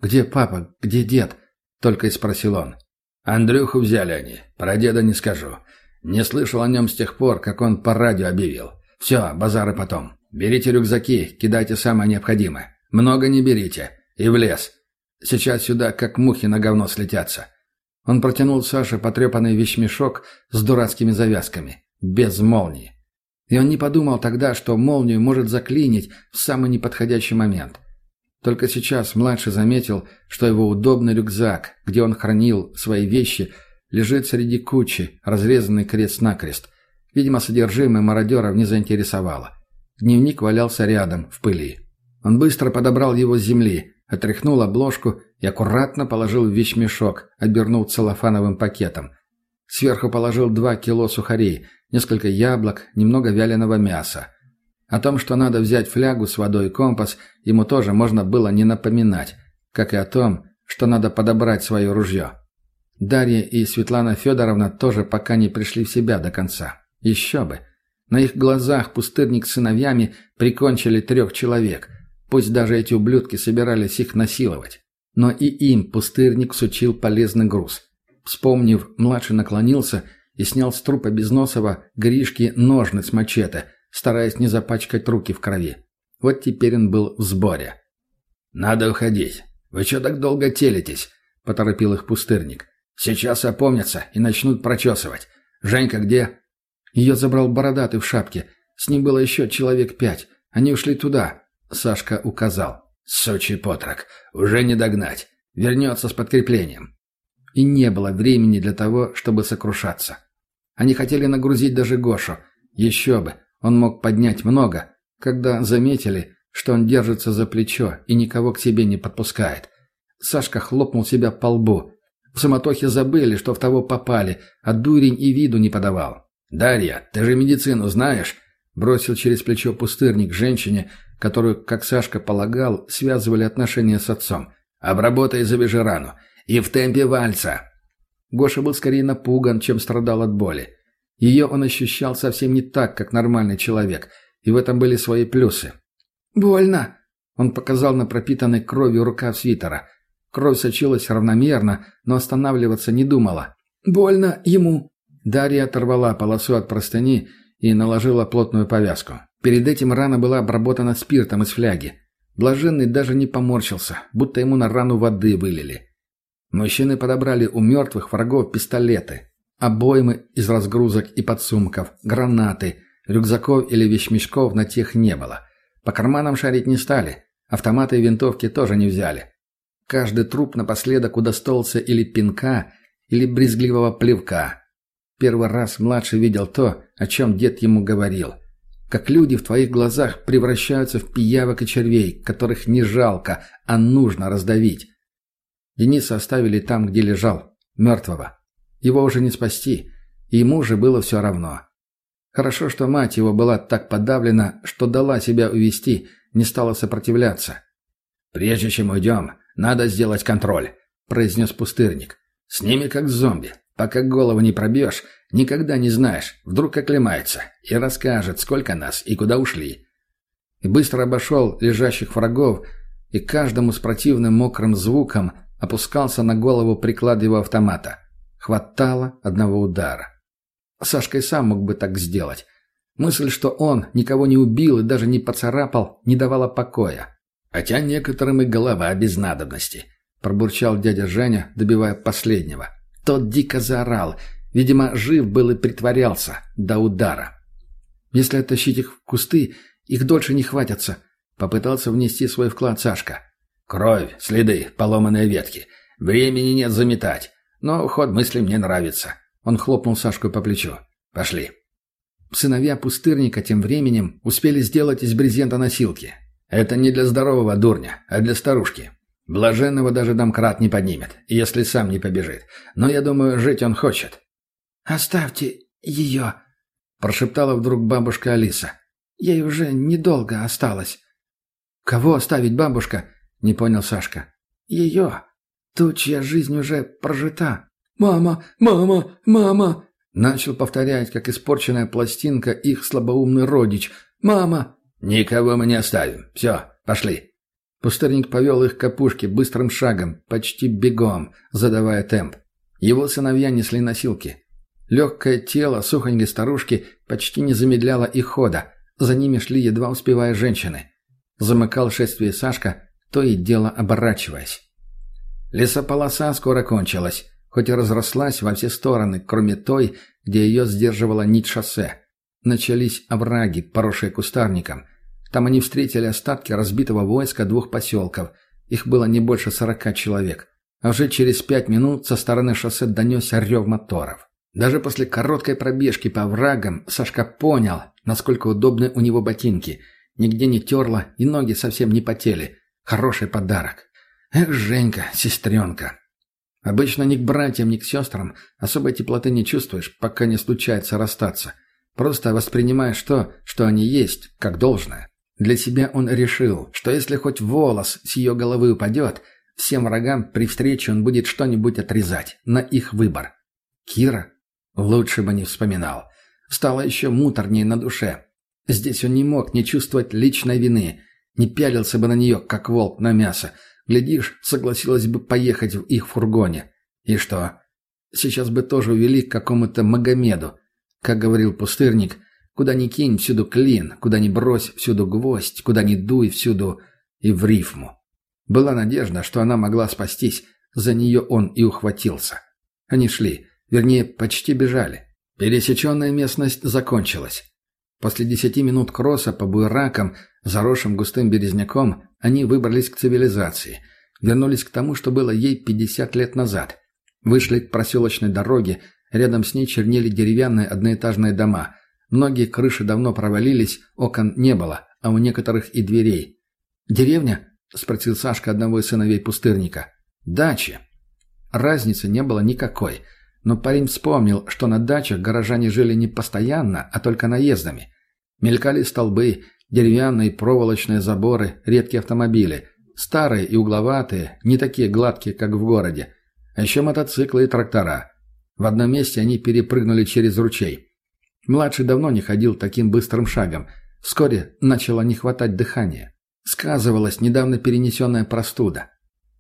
«Где папа? Где дед?» — только и спросил он. «Андрюху взяли они. Про деда не скажу. Не слышал о нем с тех пор, как он по радио объявил. Все, базары потом. Берите рюкзаки, кидайте самое необходимое. Много не берите. И в лес. Сейчас сюда как мухи на говно слетятся. Он протянул Саше потрепанный вещмешок с дурацкими завязками, без молнии. И он не подумал тогда, что молнию может заклинить в самый неподходящий момент. Только сейчас младший заметил, что его удобный рюкзак, где он хранил свои вещи, лежит среди кучи, разрезанный крест-накрест. Видимо, содержимое мародеров не заинтересовало. Дневник валялся рядом, в пыли. Он быстро подобрал его с земли, отряхнул обложку и аккуратно положил в вещмешок, обернул целлофановым пакетом. Сверху положил два кило сухарей, несколько яблок, немного вяленого мяса. О том, что надо взять флягу с водой и компас, ему тоже можно было не напоминать, как и о том, что надо подобрать свое ружье. Дарья и Светлана Федоровна тоже пока не пришли в себя до конца. Еще бы. На их глазах пустырник с сыновьями прикончили трех человек. Пусть даже эти ублюдки собирались их насиловать. Но и им пустырник сучил полезный груз. Вспомнив, младший наклонился и снял с трупа Безносова Гришки ножны с мачете, стараясь не запачкать руки в крови. Вот теперь он был в сборе. «Надо уходить. Вы что так долго телитесь?» — поторопил их пустырник. «Сейчас опомнятся и начнут прочесывать. Женька где?» Ее забрал бородатый в шапке. С ним было еще человек пять. Они ушли туда. Сашка указал. Сочи потрак. Уже не догнать. Вернется с подкреплением. И не было времени для того, чтобы сокрушаться. Они хотели нагрузить даже Гошу. Еще бы, он мог поднять много, когда заметили, что он держится за плечо и никого к себе не подпускает. Сашка хлопнул себя по лбу. В самотохе забыли, что в того попали, а дурень и виду не подавал. «Дарья, ты же медицину знаешь?» Бросил через плечо пустырник женщине, которую, как Сашка полагал, связывали отношения с отцом. «Обработай завяжи рану. И в темпе вальса!» Гоша был скорее напуган, чем страдал от боли. Ее он ощущал совсем не так, как нормальный человек, и в этом были свои плюсы. «Больно!» Он показал на пропитанной кровью рукав свитера. Кровь сочилась равномерно, но останавливаться не думала. «Больно ему!» Дарья оторвала полосу от простыни и наложила плотную повязку. Перед этим рана была обработана спиртом из фляги. Блаженный даже не поморщился, будто ему на рану воды вылили. Мужчины подобрали у мертвых врагов пистолеты, обоймы из разгрузок и подсумков, гранаты, рюкзаков или вещмешков на тех не было. По карманам шарить не стали, автоматы и винтовки тоже не взяли. Каждый труп напоследок удостоился или пинка, или брезгливого плевка. Первый раз младший видел то, о чем дед ему говорил. Как люди в твоих глазах превращаются в пиявок и червей, которых не жалко, а нужно раздавить. Дениса оставили там, где лежал, мертвого. Его уже не спасти, и ему уже было все равно. Хорошо, что мать его была так подавлена, что дала себя увести, не стала сопротивляться. «Прежде чем уйдем, надо сделать контроль», — произнес пустырник. «С ними как зомби. Пока голову не пробьешь, никогда не знаешь, вдруг оклемается и расскажет, сколько нас и куда ушли». И быстро обошел лежащих врагов, и каждому с противным мокрым звуком опускался на голову приклад его автомата. Хватало одного удара. Сашка и сам мог бы так сделать. Мысль, что он никого не убил и даже не поцарапал, не давала покоя. «Хотя некоторым и голова без надобности», — пробурчал дядя Женя, добивая последнего. Тот дико заорал. Видимо, жив был и притворялся до удара. «Если оттащить их в кусты, их дольше не хватятся», — попытался внести свой вклад Сашка. Кровь, следы, поломанные ветки. Времени нет заметать. Но ход мысли мне нравится. Он хлопнул Сашку по плечу. Пошли. Сыновья пустырника тем временем успели сделать из брезента носилки. Это не для здорового дурня, а для старушки. Блаженного даже домкрат не поднимет, если сам не побежит. Но я думаю, жить он хочет. «Оставьте ее», — прошептала вдруг бабушка Алиса. «Ей уже недолго осталось». «Кого оставить, бабушка?» — не понял Сашка. «Ее. Ту, чья жизнь уже прожита». «Мама! Мама! Мама!» Начал повторять, как испорченная пластинка, их слабоумный родич. «Мама!» «Никого мы не оставим. Все, пошли». Пустырник повел их к опушке быстрым шагом, почти бегом, задавая темп. Его сыновья несли носилки. Легкое тело сухонькой старушки почти не замедляло их хода. За ними шли, едва успевая женщины. Замыкал шествие Сашка, то и дело оборачиваясь. Лесополоса скоро кончилась, хоть и разрослась во все стороны, кроме той, где ее сдерживала нить шоссе. Начались овраги, поросшие кустарником. Там они встретили остатки разбитого войска двух поселков. Их было не больше сорока человек. А уже через пять минут со стороны шоссе донесся рев моторов. Даже после короткой пробежки по оврагам Сашка понял, насколько удобны у него ботинки. Нигде не терло и ноги совсем не потели. Хороший подарок. Эх, Женька, сестренка. Обычно ни к братьям, ни к сестрам особой теплоты не чувствуешь, пока не случается расстаться. Просто воспринимаешь то, что они есть, как должное. Для себя он решил, что если хоть волос с ее головы упадет, всем врагам при встрече он будет что-нибудь отрезать, на их выбор. Кира? Лучше бы не вспоминал. Стало еще муторнее на душе. Здесь он не мог не чувствовать личной вины. Не пялился бы на нее, как волк на мясо. Глядишь, согласилась бы поехать в их фургоне. И что? Сейчас бы тоже увели к какому-то Магомеду. Как говорил пустырник, куда ни кинь, всюду клин, куда ни брось, всюду гвоздь, куда ни дуй, всюду и в рифму. Была надежда, что она могла спастись. За нее он и ухватился. Они шли, вернее, почти бежали. Пересеченная местность закончилась. После десяти минут кросса по буеракам, заросшим густым березняком, они выбрались к цивилизации. Вернулись к тому, что было ей пятьдесят лет назад. Вышли к проселочной дороге, рядом с ней чернели деревянные одноэтажные дома. Многие крыши давно провалились, окон не было, а у некоторых и дверей. «Деревня?» – спросил Сашка одного из сыновей пустырника. «Дачи». Разницы не было никакой – но парень вспомнил, что на дачах горожане жили не постоянно, а только наездами. Мелькали столбы, деревянные проволочные заборы, редкие автомобили. Старые и угловатые, не такие гладкие, как в городе. А еще мотоциклы и трактора. В одном месте они перепрыгнули через ручей. Младший давно не ходил таким быстрым шагом. Вскоре начало не хватать дыхания. Сказывалась недавно перенесенная простуда.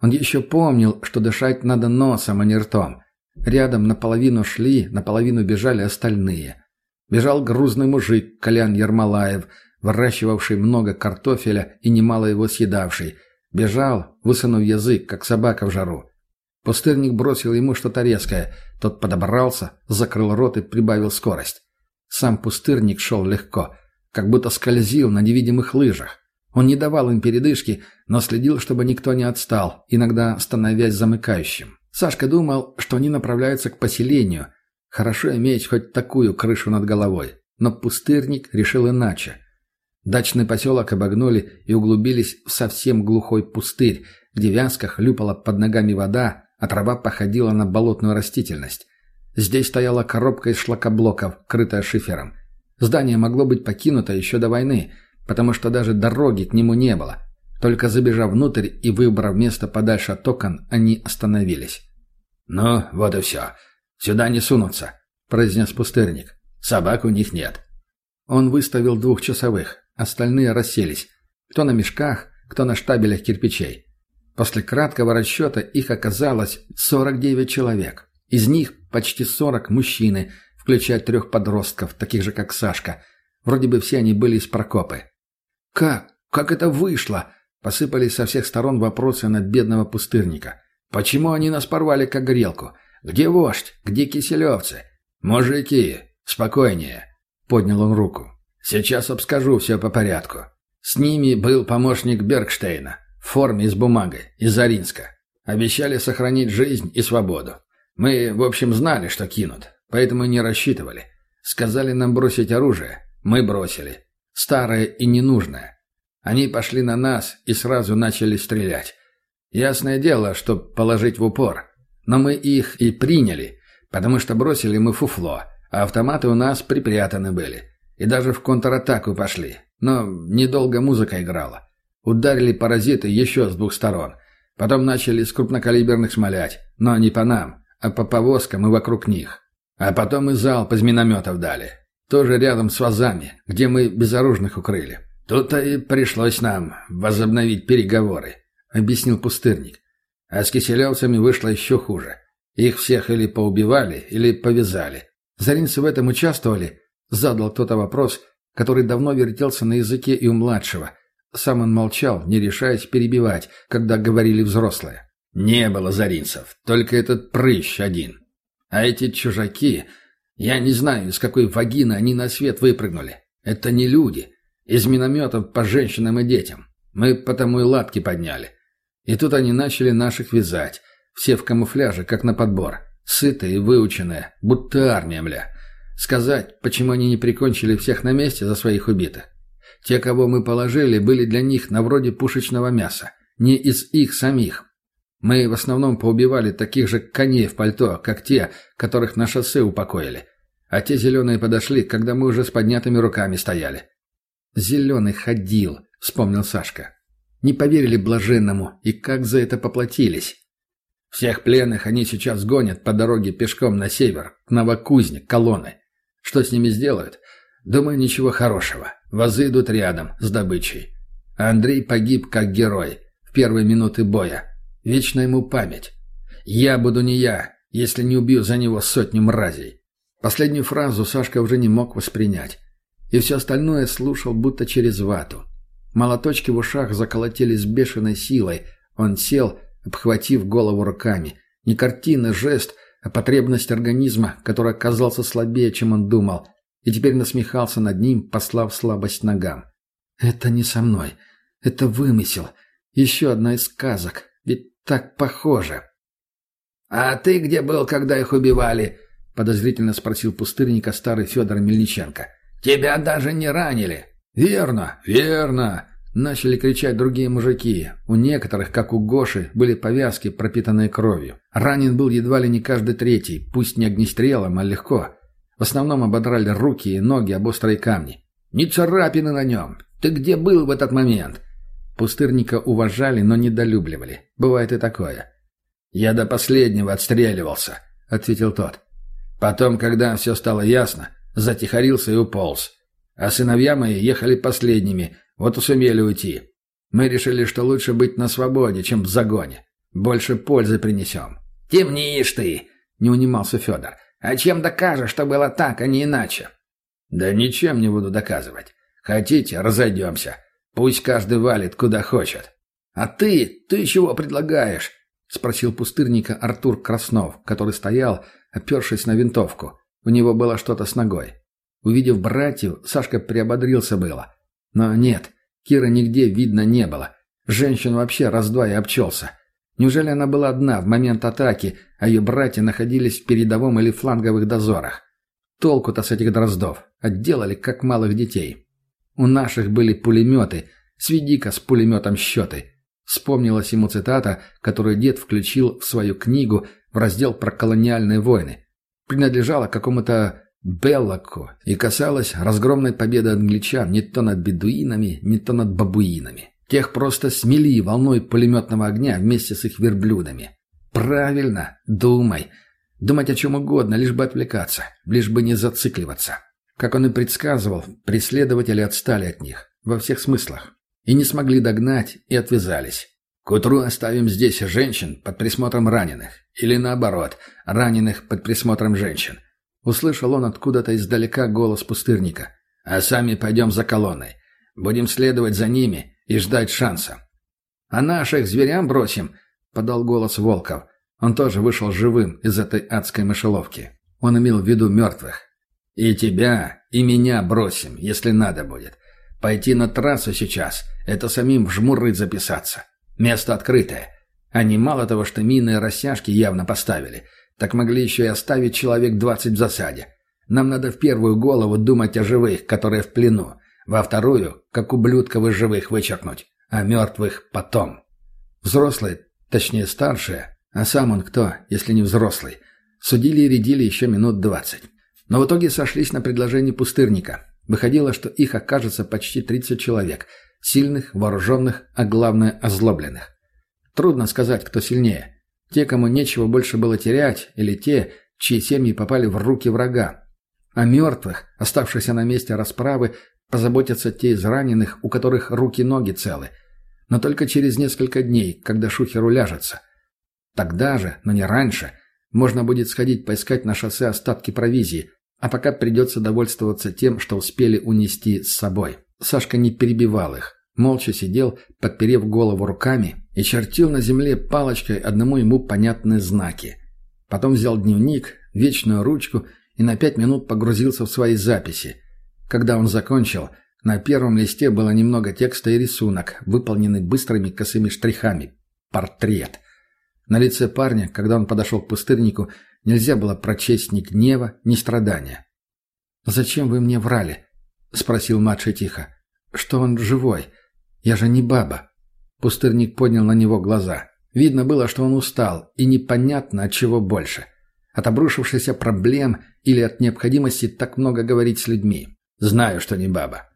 Он еще помнил, что дышать надо носом, а не ртом. Рядом наполовину шли, наполовину бежали остальные. Бежал грузный мужик, Колян Ермолаев, выращивавший много картофеля и немало его съедавший. Бежал, высунув язык, как собака в жару. Пустырник бросил ему что-то резкое. Тот подобрался, закрыл рот и прибавил скорость. Сам пустырник шел легко, как будто скользил на невидимых лыжах. Он не давал им передышки, но следил, чтобы никто не отстал, иногда становясь замыкающим. Сашка думал, что они направляются к поселению. Хорошо иметь хоть такую крышу над головой. Но пустырник решил иначе. Дачный поселок обогнули и углубились в совсем глухой пустырь, где вязко хлюпала под ногами вода, а трава походила на болотную растительность. Здесь стояла коробка из шлакоблоков, крытая шифером. Здание могло быть покинуто еще до войны, потому что даже дороги к нему не было. Только забежав внутрь и выбрав место подальше от окон, они остановились. «Ну, вот и все. Сюда не сунутся», — произнес пустырник. «Собак у них нет». Он выставил двухчасовых, остальные расселись. Кто на мешках, кто на штабелях кирпичей. После краткого расчета их оказалось 49 человек. Из них почти 40 мужчины, включая трех подростков, таких же, как Сашка. Вроде бы все они были из Прокопы. «Как? Как это вышло?» Посыпались со всех сторон вопросы на бедного пустырника. «Почему они нас порвали, как грелку? Где вождь? Где киселевцы?» «Мужики, спокойнее!» — поднял он руку. «Сейчас обскажу все по порядку. С ними был помощник Бергштейна в форме с бумагой из Заринска. Обещали сохранить жизнь и свободу. Мы, в общем, знали, что кинут, поэтому не рассчитывали. Сказали нам бросить оружие. Мы бросили. Старое и ненужное. Они пошли на нас и сразу начали стрелять. Ясное дело, что положить в упор. Но мы их и приняли, потому что бросили мы фуфло, а автоматы у нас припрятаны были. И даже в контратаку пошли. Но недолго музыка играла. Ударили паразиты еще с двух сторон. Потом начали с крупнокалиберных смолять. Но не по нам, а по повозкам и вокруг них. А потом и залп из минометов дали. Тоже рядом с вазами, где мы безоружных укрыли. Тут-то и пришлось нам возобновить переговоры, объяснил пустырник. А с киселевцами вышло еще хуже. Их всех или поубивали, или повязали. Заринцы в этом участвовали? Задал кто-то вопрос, который давно вертелся на языке и у младшего. Сам он молчал, не решаясь перебивать, когда говорили взрослые. Не было заринцев, только этот прыщ один. А эти чужаки... Я не знаю, из какой вагины они на свет выпрыгнули. Это не люди. Из минометов по женщинам и детям. Мы потому и лапки подняли. И тут они начали наших вязать. Все в камуфляже, как на подбор. Сытые выученные, будто армия, мля. Сказать, почему они не прикончили всех на месте за своих убитых. Те, кого мы положили, были для них на вроде пушечного мяса. Не из их самих. Мы в основном поубивали таких же коней в пальто, как те, которых на шоссе упокоили. А те зеленые подошли, когда мы уже с поднятыми руками стояли. «Зеленый ходил», — вспомнил Сашка. Не поверили блаженному, и как за это поплатились. Всех пленных они сейчас гонят по дороге пешком на север, к Новокузне, колонны. Что с ними сделают? Думаю, ничего хорошего. Возы идут рядом, с добычей. А Андрей погиб как герой в первые минуты боя. Вечна ему память. «Я буду не я, если не убью за него сотню мразей». Последнюю фразу Сашка уже не мог воспринять. И все остальное слушал будто через вату. Молоточки в ушах заколотили с бешеной силой. Он сел, обхватив голову руками. Не картина, жест, а потребность организма, который оказался слабее, чем он думал, и теперь насмехался над ним, послав слабость ногам. «Это не со мной. Это вымысел. Еще одна из сказок. Так похоже». «А ты где был, когда их убивали?» — подозрительно спросил пустырника старый Федор Мельниченко. «Тебя даже не ранили». «Верно, верно!» — начали кричать другие мужики. У некоторых, как у Гоши, были повязки, пропитанные кровью. Ранен был едва ли не каждый третий, пусть не огнестрелом, а легко. В основном ободрали руки и ноги об острые камни. «Не царапины на нем! Ты где был в этот момент?» Пустырника уважали, но недолюбливали. Бывает и такое. «Я до последнего отстреливался», — ответил тот. «Потом, когда все стало ясно, затихарился и уполз. А сыновья мои ехали последними, вот и сумели уйти. Мы решили, что лучше быть на свободе, чем в загоне. Больше пользы принесем». «Темнишь ты!» — не унимался Федор. «А чем докажешь, что было так, а не иначе?» «Да ничем не буду доказывать. Хотите, разойдемся. Пусть каждый валит, куда хочет». «А ты? Ты чего предлагаешь?» — спросил пустырника Артур Краснов, который стоял, опершись на винтовку. У него было что-то с ногой. Увидев братьев, Сашка приободрился было. Но нет, Кира нигде видно не было. Женщин вообще раз-два и обчелся. Неужели она была одна в момент атаки, а ее братья находились в передовом или фланговых дозорах? Толку-то с этих дроздов. Отделали, как малых детей. У наших были пулеметы. Сведи-ка с пулеметом счеты. Вспомнилась ему цитата, которую дед включил в свою книгу в раздел про колониальные войны. Принадлежала какому-то Беллаку и касалась разгромной победы англичан не то над бедуинами, не то над бабуинами. Тех просто смели волной пулеметного огня вместе с их верблюдами. Правильно, думай. Думать о чем угодно, лишь бы отвлекаться, лишь бы не зацикливаться. Как он и предсказывал, преследователи отстали от них. Во всех смыслах. И не смогли догнать, и отвязались. К утру оставим здесь женщин под присмотром раненых. Или наоборот, раненых под присмотром женщин. Услышал он откуда-то издалека голос пустырника. А сами пойдем за колонной. Будем следовать за ними и ждать шанса. «А наших зверям бросим», — подал голос Волков. Он тоже вышел живым из этой адской мышеловки. Он имел в виду мертвых. «И тебя, и меня бросим, если надо будет. Пойти на трассу сейчас — это самим в жмуры записаться. Место открытое. Они мало того, что мины и растяжки явно поставили, так могли еще и оставить человек двадцать в засаде. Нам надо в первую голову думать о живых, которые в плену. Во вторую, как ублюдков из живых вычеркнуть. А мертвых потом. Взрослые, точнее старшие, а сам он кто, если не взрослый, судили и рядили еще минут двадцать. Но в итоге сошлись на предложении пустырника. Выходило, что их окажется почти 30 человек. Сильных, вооруженных, а главное, озлобленных. Трудно сказать, кто сильнее. Те, кому нечего больше было терять, или те, чьи семьи попали в руки врага. А мертвых, оставшихся на месте расправы, позаботятся те из раненых, у которых руки-ноги целы. Но только через несколько дней, когда шухер уляжется. Тогда же, но не раньше, можно будет сходить поискать на шоссе остатки провизии, а пока придется довольствоваться тем, что успели унести с собой. Сашка не перебивал их. Молча сидел, подперев голову руками, и чертил на земле палочкой одному ему понятные знаки. Потом взял дневник, вечную ручку и на пять минут погрузился в свои записи. Когда он закончил, на первом листе было немного текста и рисунок, выполненный быстрыми косыми штрихами. Портрет. На лице парня, когда он подошел к пустырнику, Нельзя было прочесть ни гнева, ни страдания. «Зачем вы мне врали?» — спросил младший тихо. «Что он живой? Я же не баба». Пустырник поднял на него глаза. Видно было, что он устал, и непонятно, от чего больше. От обрушившихся проблем или от необходимости так много говорить с людьми. «Знаю, что не баба.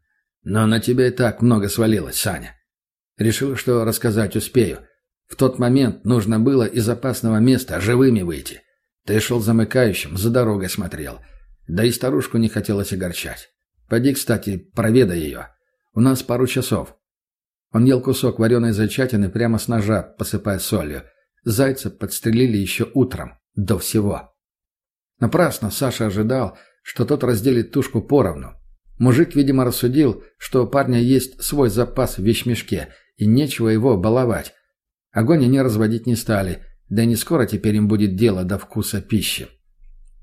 Но на тебя и так много свалилось, Саня. Решил, что рассказать успею. В тот момент нужно было из опасного места живыми выйти. Ты шел замыкающим, за дорогой смотрел. Да и старушку не хотелось огорчать. Пойди, кстати, проведай ее. У нас пару часов. Он ел кусок вареной зайчатины прямо с ножа, посыпая солью. Зайца подстрелили еще утром, до всего. Напрасно Саша ожидал, что тот разделит тушку поровну. Мужик, видимо, рассудил, что у парня есть свой запас в вещмешке, и нечего его баловать. Огонь они разводить не стали – да не скоро теперь им будет дело до вкуса пищи.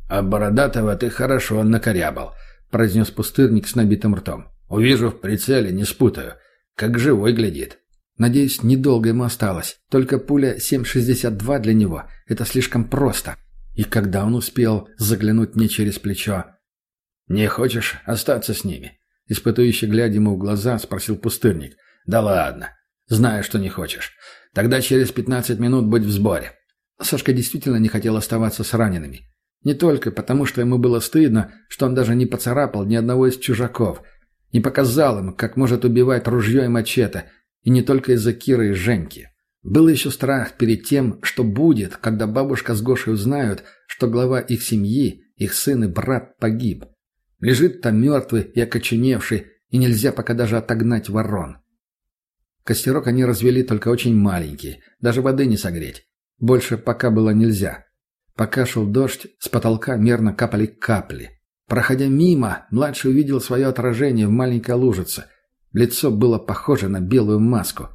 «А Бородатого ты хорошо накорябал», — произнес пустырник с набитым ртом. «Увижу в прицеле, не спутаю. Как живой глядит». Надеюсь, недолго ему осталось. Только пуля 7,62 для него — это слишком просто. И когда он успел заглянуть мне через плечо? «Не хочешь остаться с ними?» Испытующий, глядя ему в глаза, спросил пустырник. «Да ладно. Знаю, что не хочешь. Тогда через пятнадцать минут будь в сборе». Сашка действительно не хотел оставаться с ранеными. Не только потому, что ему было стыдно, что он даже не поцарапал ни одного из чужаков, не показал им, как может убивать ружье и мачете, и не только из-за Киры и Женьки. Был еще страх перед тем, что будет, когда бабушка с Гошей узнают, что глава их семьи, их сын и брат погиб. Лежит там мертвый и окоченевший, и нельзя пока даже отогнать ворон. Костерок они развели только очень маленький, даже воды не согреть. Больше пока было нельзя. Пока шел дождь, с потолка мерно капали капли. Проходя мимо, младший увидел свое отражение в маленькой лужице. Лицо было похоже на белую маску.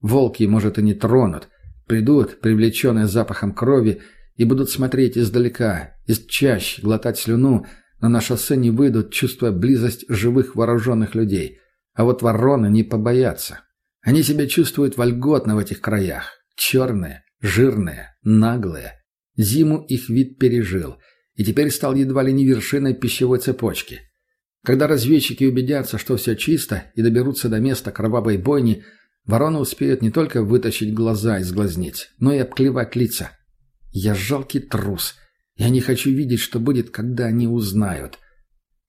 Волки, может, и не тронут. Придут, привлеченные запахом крови, и будут смотреть издалека, из чащ, глотать слюну, но на шоссе не выйдут, чувствуя близость живых вооруженных людей. А вот вороны не побоятся. Они себя чувствуют вольготно в этих краях. Черные, жирные, наглые. Зиму их вид пережил, и теперь стал едва ли не вершиной пищевой цепочки. Когда разведчики убедятся, что все чисто, и доберутся до места кровавой бойни, вороны успеют не только вытащить глаза из глазниц, но и обклевать лица. Я жалкий трус. Я не хочу видеть, что будет, когда они узнают.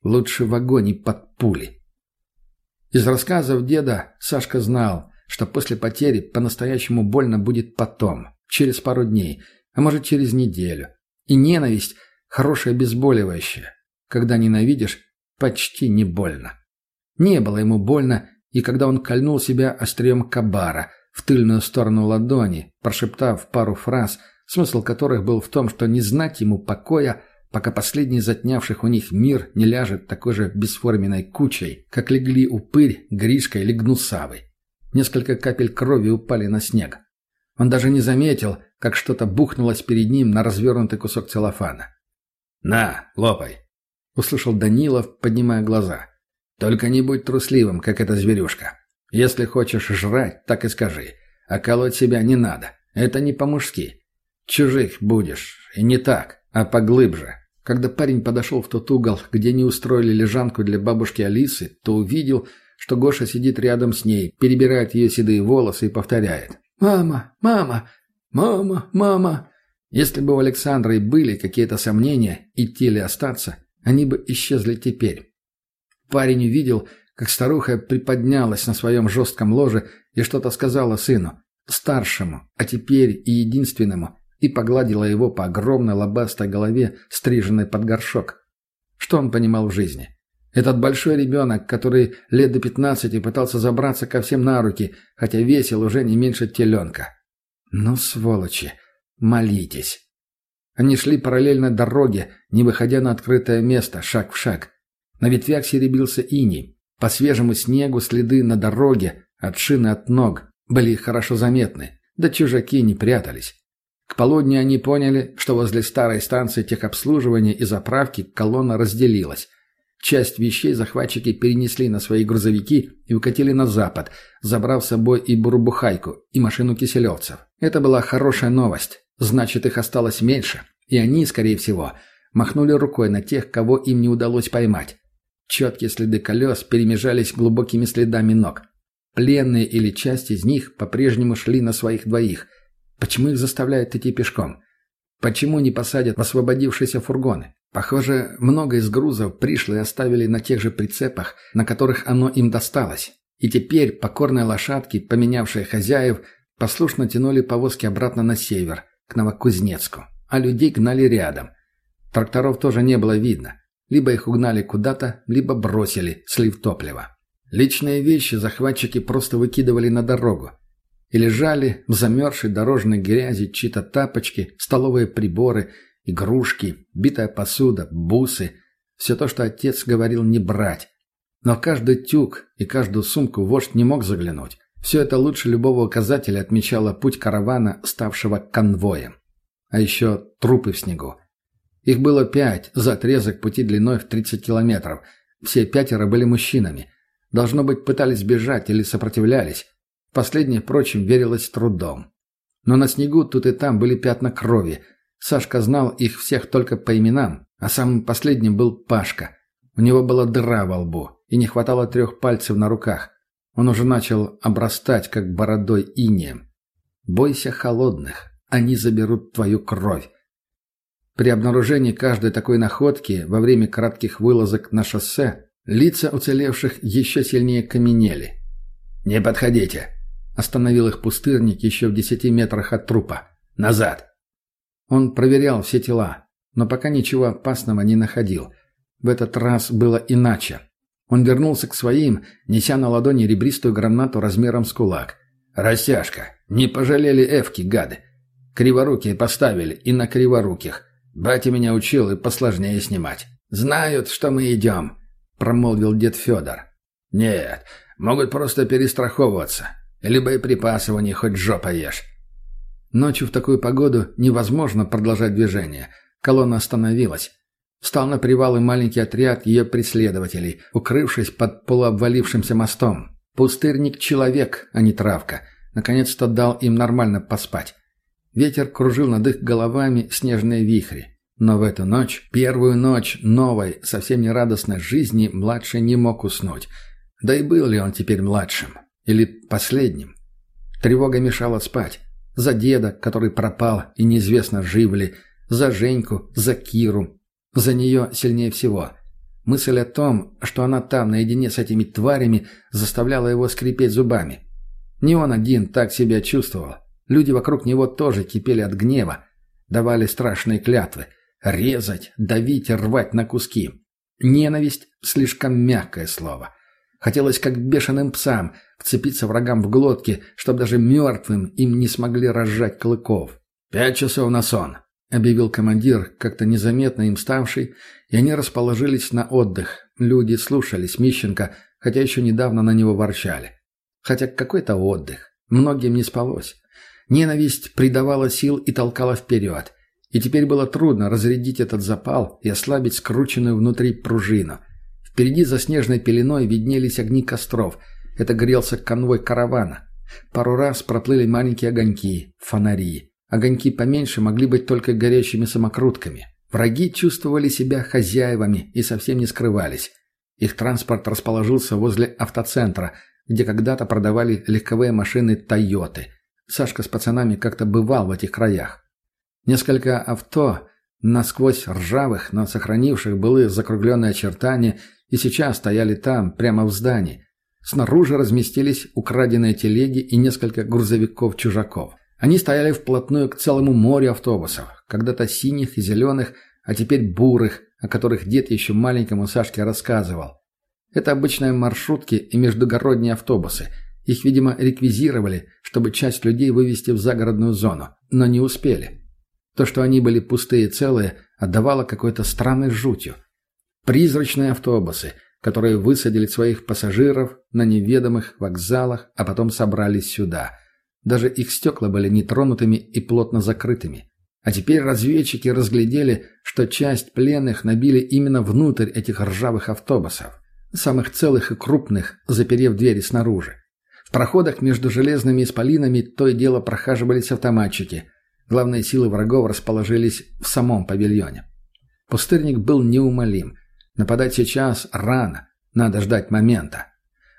Лучше в огонь и под пули. Из рассказов деда Сашка знал, что после потери по-настоящему больно будет потом, через пару дней, а может через неделю. И ненависть – хорошее обезболивающее. Когда ненавидишь, почти не больно. Не было ему больно, и когда он кольнул себя острием кабара в тыльную сторону ладони, прошептав пару фраз, смысл которых был в том, что не знать ему покоя – пока последний затнявших у них мир не ляжет такой же бесформенной кучей, как легли упырь, Гришка или Гнусавый. Несколько капель крови упали на снег. Он даже не заметил, как что-то бухнулось перед ним на развернутый кусок целлофана. «На, лопай!» — услышал Данилов, поднимая глаза. «Только не будь трусливым, как эта зверюшка. Если хочешь жрать, так и скажи. А колоть себя не надо. Это не по-мужски. Чужих будешь. И не так, а поглыбже». Когда парень подошел в тот угол, где не устроили лежанку для бабушки Алисы, то увидел, что Гоша сидит рядом с ней, перебирает ее седые волосы и повторяет. «Мама! Мама! Мама! Мама!» Если бы у Александра и были какие-то сомнения, идти ли остаться, они бы исчезли теперь. Парень увидел, как старуха приподнялась на своем жестком ложе и что-то сказала сыну, старшему, а теперь и единственному, и погладила его по огромной лобастой голове, стриженной под горшок. Что он понимал в жизни? Этот большой ребенок, который лет до пятнадцати пытался забраться ко всем на руки, хотя весил уже не меньше теленка. Ну, сволочи, молитесь. Они шли параллельно дороге, не выходя на открытое место, шаг в шаг. На ветвях серебился иней. По свежему снегу следы на дороге, от шины от ног, были хорошо заметны, да чужаки не прятались. К полудню они поняли, что возле старой станции техобслуживания и заправки колонна разделилась. Часть вещей захватчики перенесли на свои грузовики и укатили на запад, забрав с собой и бурбухайку, и машину киселевцев. Это была хорошая новость. Значит, их осталось меньше. И они, скорее всего, махнули рукой на тех, кого им не удалось поймать. Четкие следы колес перемежались глубокими следами ног. Пленные или часть из них по-прежнему шли на своих двоих – Почему их заставляют идти пешком? Почему не посадят в освободившиеся фургоны? Похоже, много из грузов пришлые оставили на тех же прицепах, на которых оно им досталось. И теперь покорные лошадки, поменявшие хозяев, послушно тянули повозки обратно на север, к Новокузнецку, а людей гнали рядом. Тракторов тоже не было видно. Либо их угнали куда-то, либо бросили, слив топлива. Личные вещи захватчики просто выкидывали на дорогу, и лежали в замерзшей дорожной грязи чьи-то тапочки, столовые приборы, игрушки, битая посуда, бусы. Все то, что отец говорил не брать. Но каждый тюк и каждую сумку вождь не мог заглянуть. Все это лучше любого указателя отмечало путь каравана, ставшего конвоем. А еще трупы в снегу. Их было пять за отрезок пути длиной в 30 километров. Все пятеро были мужчинами. Должно быть, пытались бежать или сопротивлялись. Последнее, впрочем, верилось трудом. Но на снегу тут и там были пятна крови. Сашка знал их всех только по именам, а самым последним был Пашка. У него была дыра во лбу, и не хватало трех пальцев на руках. Он уже начал обрастать, как бородой инеем. «Бойся холодных, они заберут твою кровь». При обнаружении каждой такой находки во время кратких вылазок на шоссе лица уцелевших еще сильнее каменели. «Не подходите!» Остановил их пустырник еще в десяти метрах от трупа. «Назад!» Он проверял все тела, но пока ничего опасного не находил. В этот раз было иначе. Он вернулся к своим, неся на ладони ребристую гранату размером с кулак. «Растяжка! Не пожалели эвки, гады! Криворукие поставили и на криворуких. Батя меня учил и посложнее снимать. Знают, что мы идем», — промолвил дед Федор. «Нет, могут просто перестраховываться. Или боеприпасы у них хоть жопа ешь». Ночью в такую погоду невозможно продолжать движение. Колонна остановилась. Встал на привал и маленький отряд ее преследователей, укрывшись под полуобвалившимся мостом. Пустырник — человек, а не травка. Наконец-то дал им нормально поспать. Ветер кружил над их головами снежные вихри. Но в эту ночь, первую ночь новой, совсем не радостной жизни, младший не мог уснуть. Да и был ли он теперь младшим? Или последним? Тревога мешала спать. За деда, который пропал и неизвестно жив ли, за Женьку, за Киру, за нее сильнее всего. Мысль о том, что она там наедине с этими тварями, заставляла его скрипеть зубами. Не он один так себя чувствовал. Люди вокруг него тоже кипели от гнева, давали страшные клятвы. Резать, давить, рвать на куски. Ненависть – слишком мягкое слово. Хотелось, как бешеным псам, вцепиться врагам в глотки, чтобы даже мертвым им не смогли разжать клыков. «Пять часов на сон», — объявил командир, как-то незаметно им ставший, и они расположились на отдых. Люди слушались Мищенко, хотя еще недавно на него ворчали. Хотя какой-то отдых. Многим не спалось. Ненависть придавала сил и толкала вперед. И теперь было трудно разрядить этот запал и ослабить скрученную внутри пружину. Впереди за снежной пеленой виднелись огни костров. Это грелся конвой каравана. Пару раз проплыли маленькие огоньки, фонари. Огоньки поменьше могли быть только горящими самокрутками. Враги чувствовали себя хозяевами и совсем не скрывались. Их транспорт расположился возле автоцентра, где когда-то продавали легковые машины «Тойоты». Сашка с пацанами как-то бывал в этих краях. Несколько авто, насквозь ржавых, но сохранивших былые закругленные очертания, и сейчас стояли там, прямо в здании. Снаружи разместились украденные телеги и несколько грузовиков-чужаков. Они стояли вплотную к целому морю автобусов, когда-то синих и зеленых, а теперь бурых, о которых дед еще маленькому Сашке рассказывал. Это обычные маршрутки и междугородние автобусы. Их, видимо, реквизировали, чтобы часть людей вывести в загородную зону, но не успели. То, что они были пустые и целые, отдавало какой-то странной жутью. Призрачные автобусы, которые высадили своих пассажиров на неведомых вокзалах, а потом собрались сюда – даже их стекла были нетронутыми и плотно закрытыми. А теперь разведчики разглядели, что часть пленных набили именно внутрь этих ржавых автобусов. Самых целых и крупных, заперев двери снаружи. В проходах между железными исполинами то и дело прохаживались автоматчики. Главные силы врагов расположились в самом павильоне. Пустырник был неумолим. Нападать сейчас рано, надо ждать момента.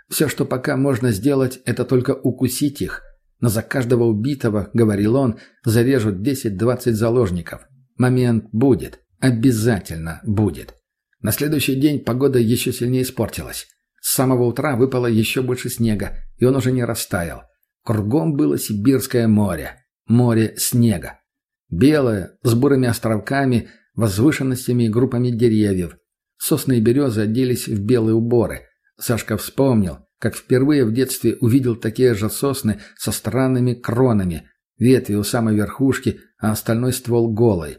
Все, что пока можно сделать, это только укусить их, но за каждого убитого, говорил он, зарежут 10-20 заложников. Момент будет. Обязательно будет. На следующий день погода еще сильнее испортилась. С самого утра выпало еще больше снега, и он уже не растаял. Кругом было Сибирское море. Море снега. Белое, с бурыми островками, возвышенностями и группами деревьев. Сосны и березы оделись в белые уборы. Сашка вспомнил, как впервые в детстве увидел такие же сосны со странными кронами, ветви у самой верхушки, а остальной ствол голый.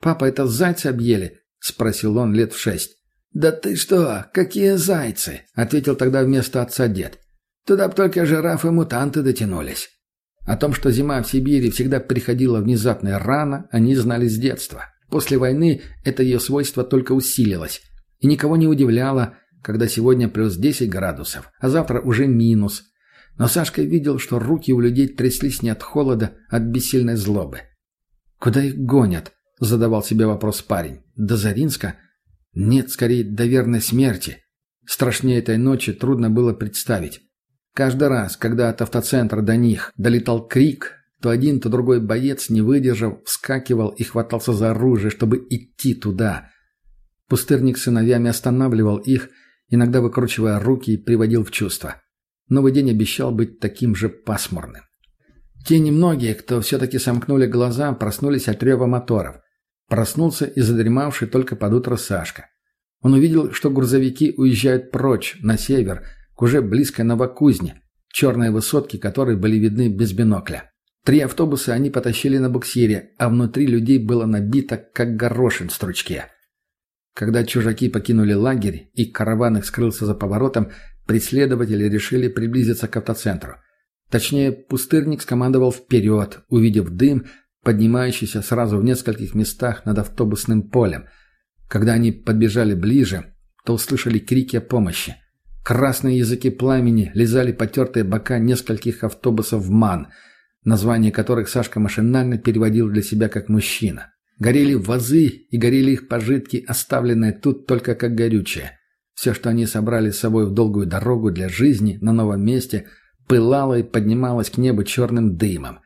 «Папа, это зайцы объели?» — спросил он лет в шесть. «Да ты что, какие зайцы?» — ответил тогда вместо отца дед. «Туда б только жирафы-мутанты дотянулись». О том, что зима в Сибири всегда приходила внезапно и рано, они знали с детства. После войны это ее свойство только усилилось. И никого не удивляло, когда сегодня плюс 10 градусов, а завтра уже минус. Но Сашка видел, что руки у людей тряслись не от холода, а от бессильной злобы. «Куда их гонят?» – задавал себе вопрос парень. «До Заринска? Нет, скорее, до верной смерти». Страшнее этой ночи трудно было представить. Каждый раз, когда от автоцентра до них долетал крик, то один, то другой боец, не выдержав, вскакивал и хватался за оружие, чтобы идти туда. Пустырник с сыновьями останавливал их – иногда выкручивая руки, приводил в чувство. Новый день обещал быть таким же пасмурным. Те немногие, кто все-таки сомкнули глаза, проснулись от рева моторов. Проснулся и задремавший только под утро Сашка. Он увидел, что грузовики уезжают прочь, на север, к уже близкой Новокузне, черные высотки которой были видны без бинокля. Три автобуса они потащили на буксире, а внутри людей было набито, как горошин в стручке. Когда чужаки покинули лагерь и караван их скрылся за поворотом, преследователи решили приблизиться к автоцентру. Точнее, пустырник скомандовал вперед, увидев дым, поднимающийся сразу в нескольких местах над автобусным полем. Когда они подбежали ближе, то услышали крики о помощи. Красные языки пламени лизали потертые бока нескольких автобусов в МАН – название которых Сашка машинально переводил для себя как «мужчина». Горели вазы и горели их пожитки, оставленные тут только как горючее. Все, что они собрали с собой в долгую дорогу для жизни на новом месте, пылало и поднималось к небу черным дымом.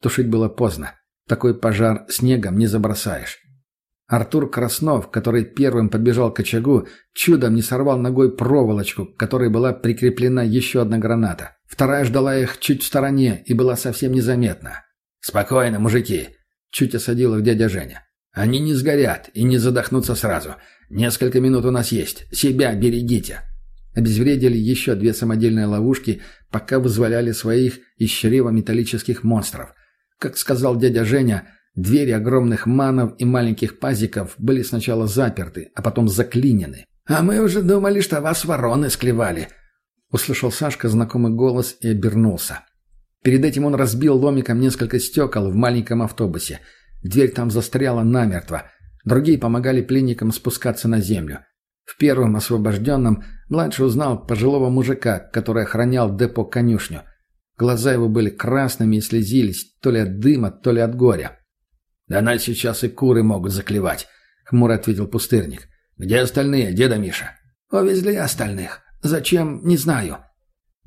Тушить было поздно. Такой пожар снегом не забросаешь. Артур Краснов, который первым подбежал к очагу, чудом не сорвал ногой проволочку, к которой была прикреплена еще одна граната. Вторая ждала их чуть в стороне и была совсем незаметна. «Спокойно, мужики!» — чуть осадил их дядя Женя. «Они не сгорят и не задохнутся сразу. Несколько минут у нас есть. Себя берегите!» Обезвредили еще две самодельные ловушки, пока вызволяли своих из чрева металлических монстров. Как сказал дядя Женя, двери огромных манов и маленьких пазиков были сначала заперты, а потом заклинены. «А мы уже думали, что вас вороны склевали», Услышал Сашка знакомый голос и обернулся. Перед этим он разбил ломиком несколько стекол в маленьком автобусе. Дверь там застряла намертво. Другие помогали пленникам спускаться на землю. В первом освобожденном младший узнал пожилого мужика, который охранял депо-конюшню. Глаза его были красными и слезились, то ли от дыма, то ли от горя. «Да нас сейчас и куры могут заклевать», — хмуро ответил пустырник. «Где остальные, деда Миша?» «Увезли остальных. Зачем, не знаю.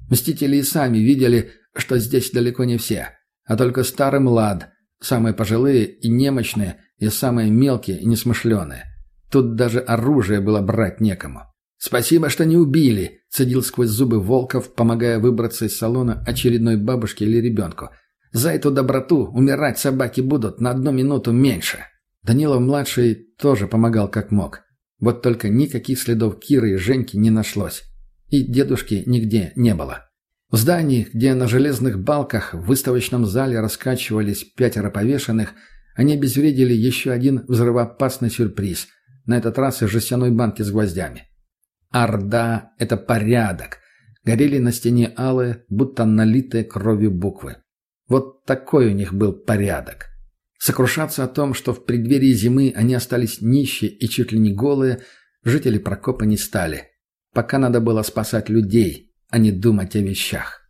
Мстители и сами видели, что здесь далеко не все, а только старый млад, самые пожилые и немощные, и самые мелкие и несмышленые. Тут даже оружие было брать некому. «Спасибо, что не убили», — цедил сквозь зубы Волков, помогая выбраться из салона очередной бабушке или ребенку. «За эту доброту умирать собаки будут на одну минуту меньше». Данилов-младший тоже помогал как мог. Вот только никаких следов Киры и Женьки не нашлось и дедушки нигде не было. В здании, где на железных балках в выставочном зале раскачивались пятеро повешенных, они обезвредили еще один взрывоопасный сюрприз, на этот раз из жестяной банки с гвоздями. Орда — это порядок. Горели на стене алые, будто налитые кровью буквы. Вот такой у них был порядок. Сокрушаться о том, что в преддверии зимы они остались нищие и чуть ли не голые, жители Прокопа не стали – Пока надо было спасать людей, а не думать о вещах.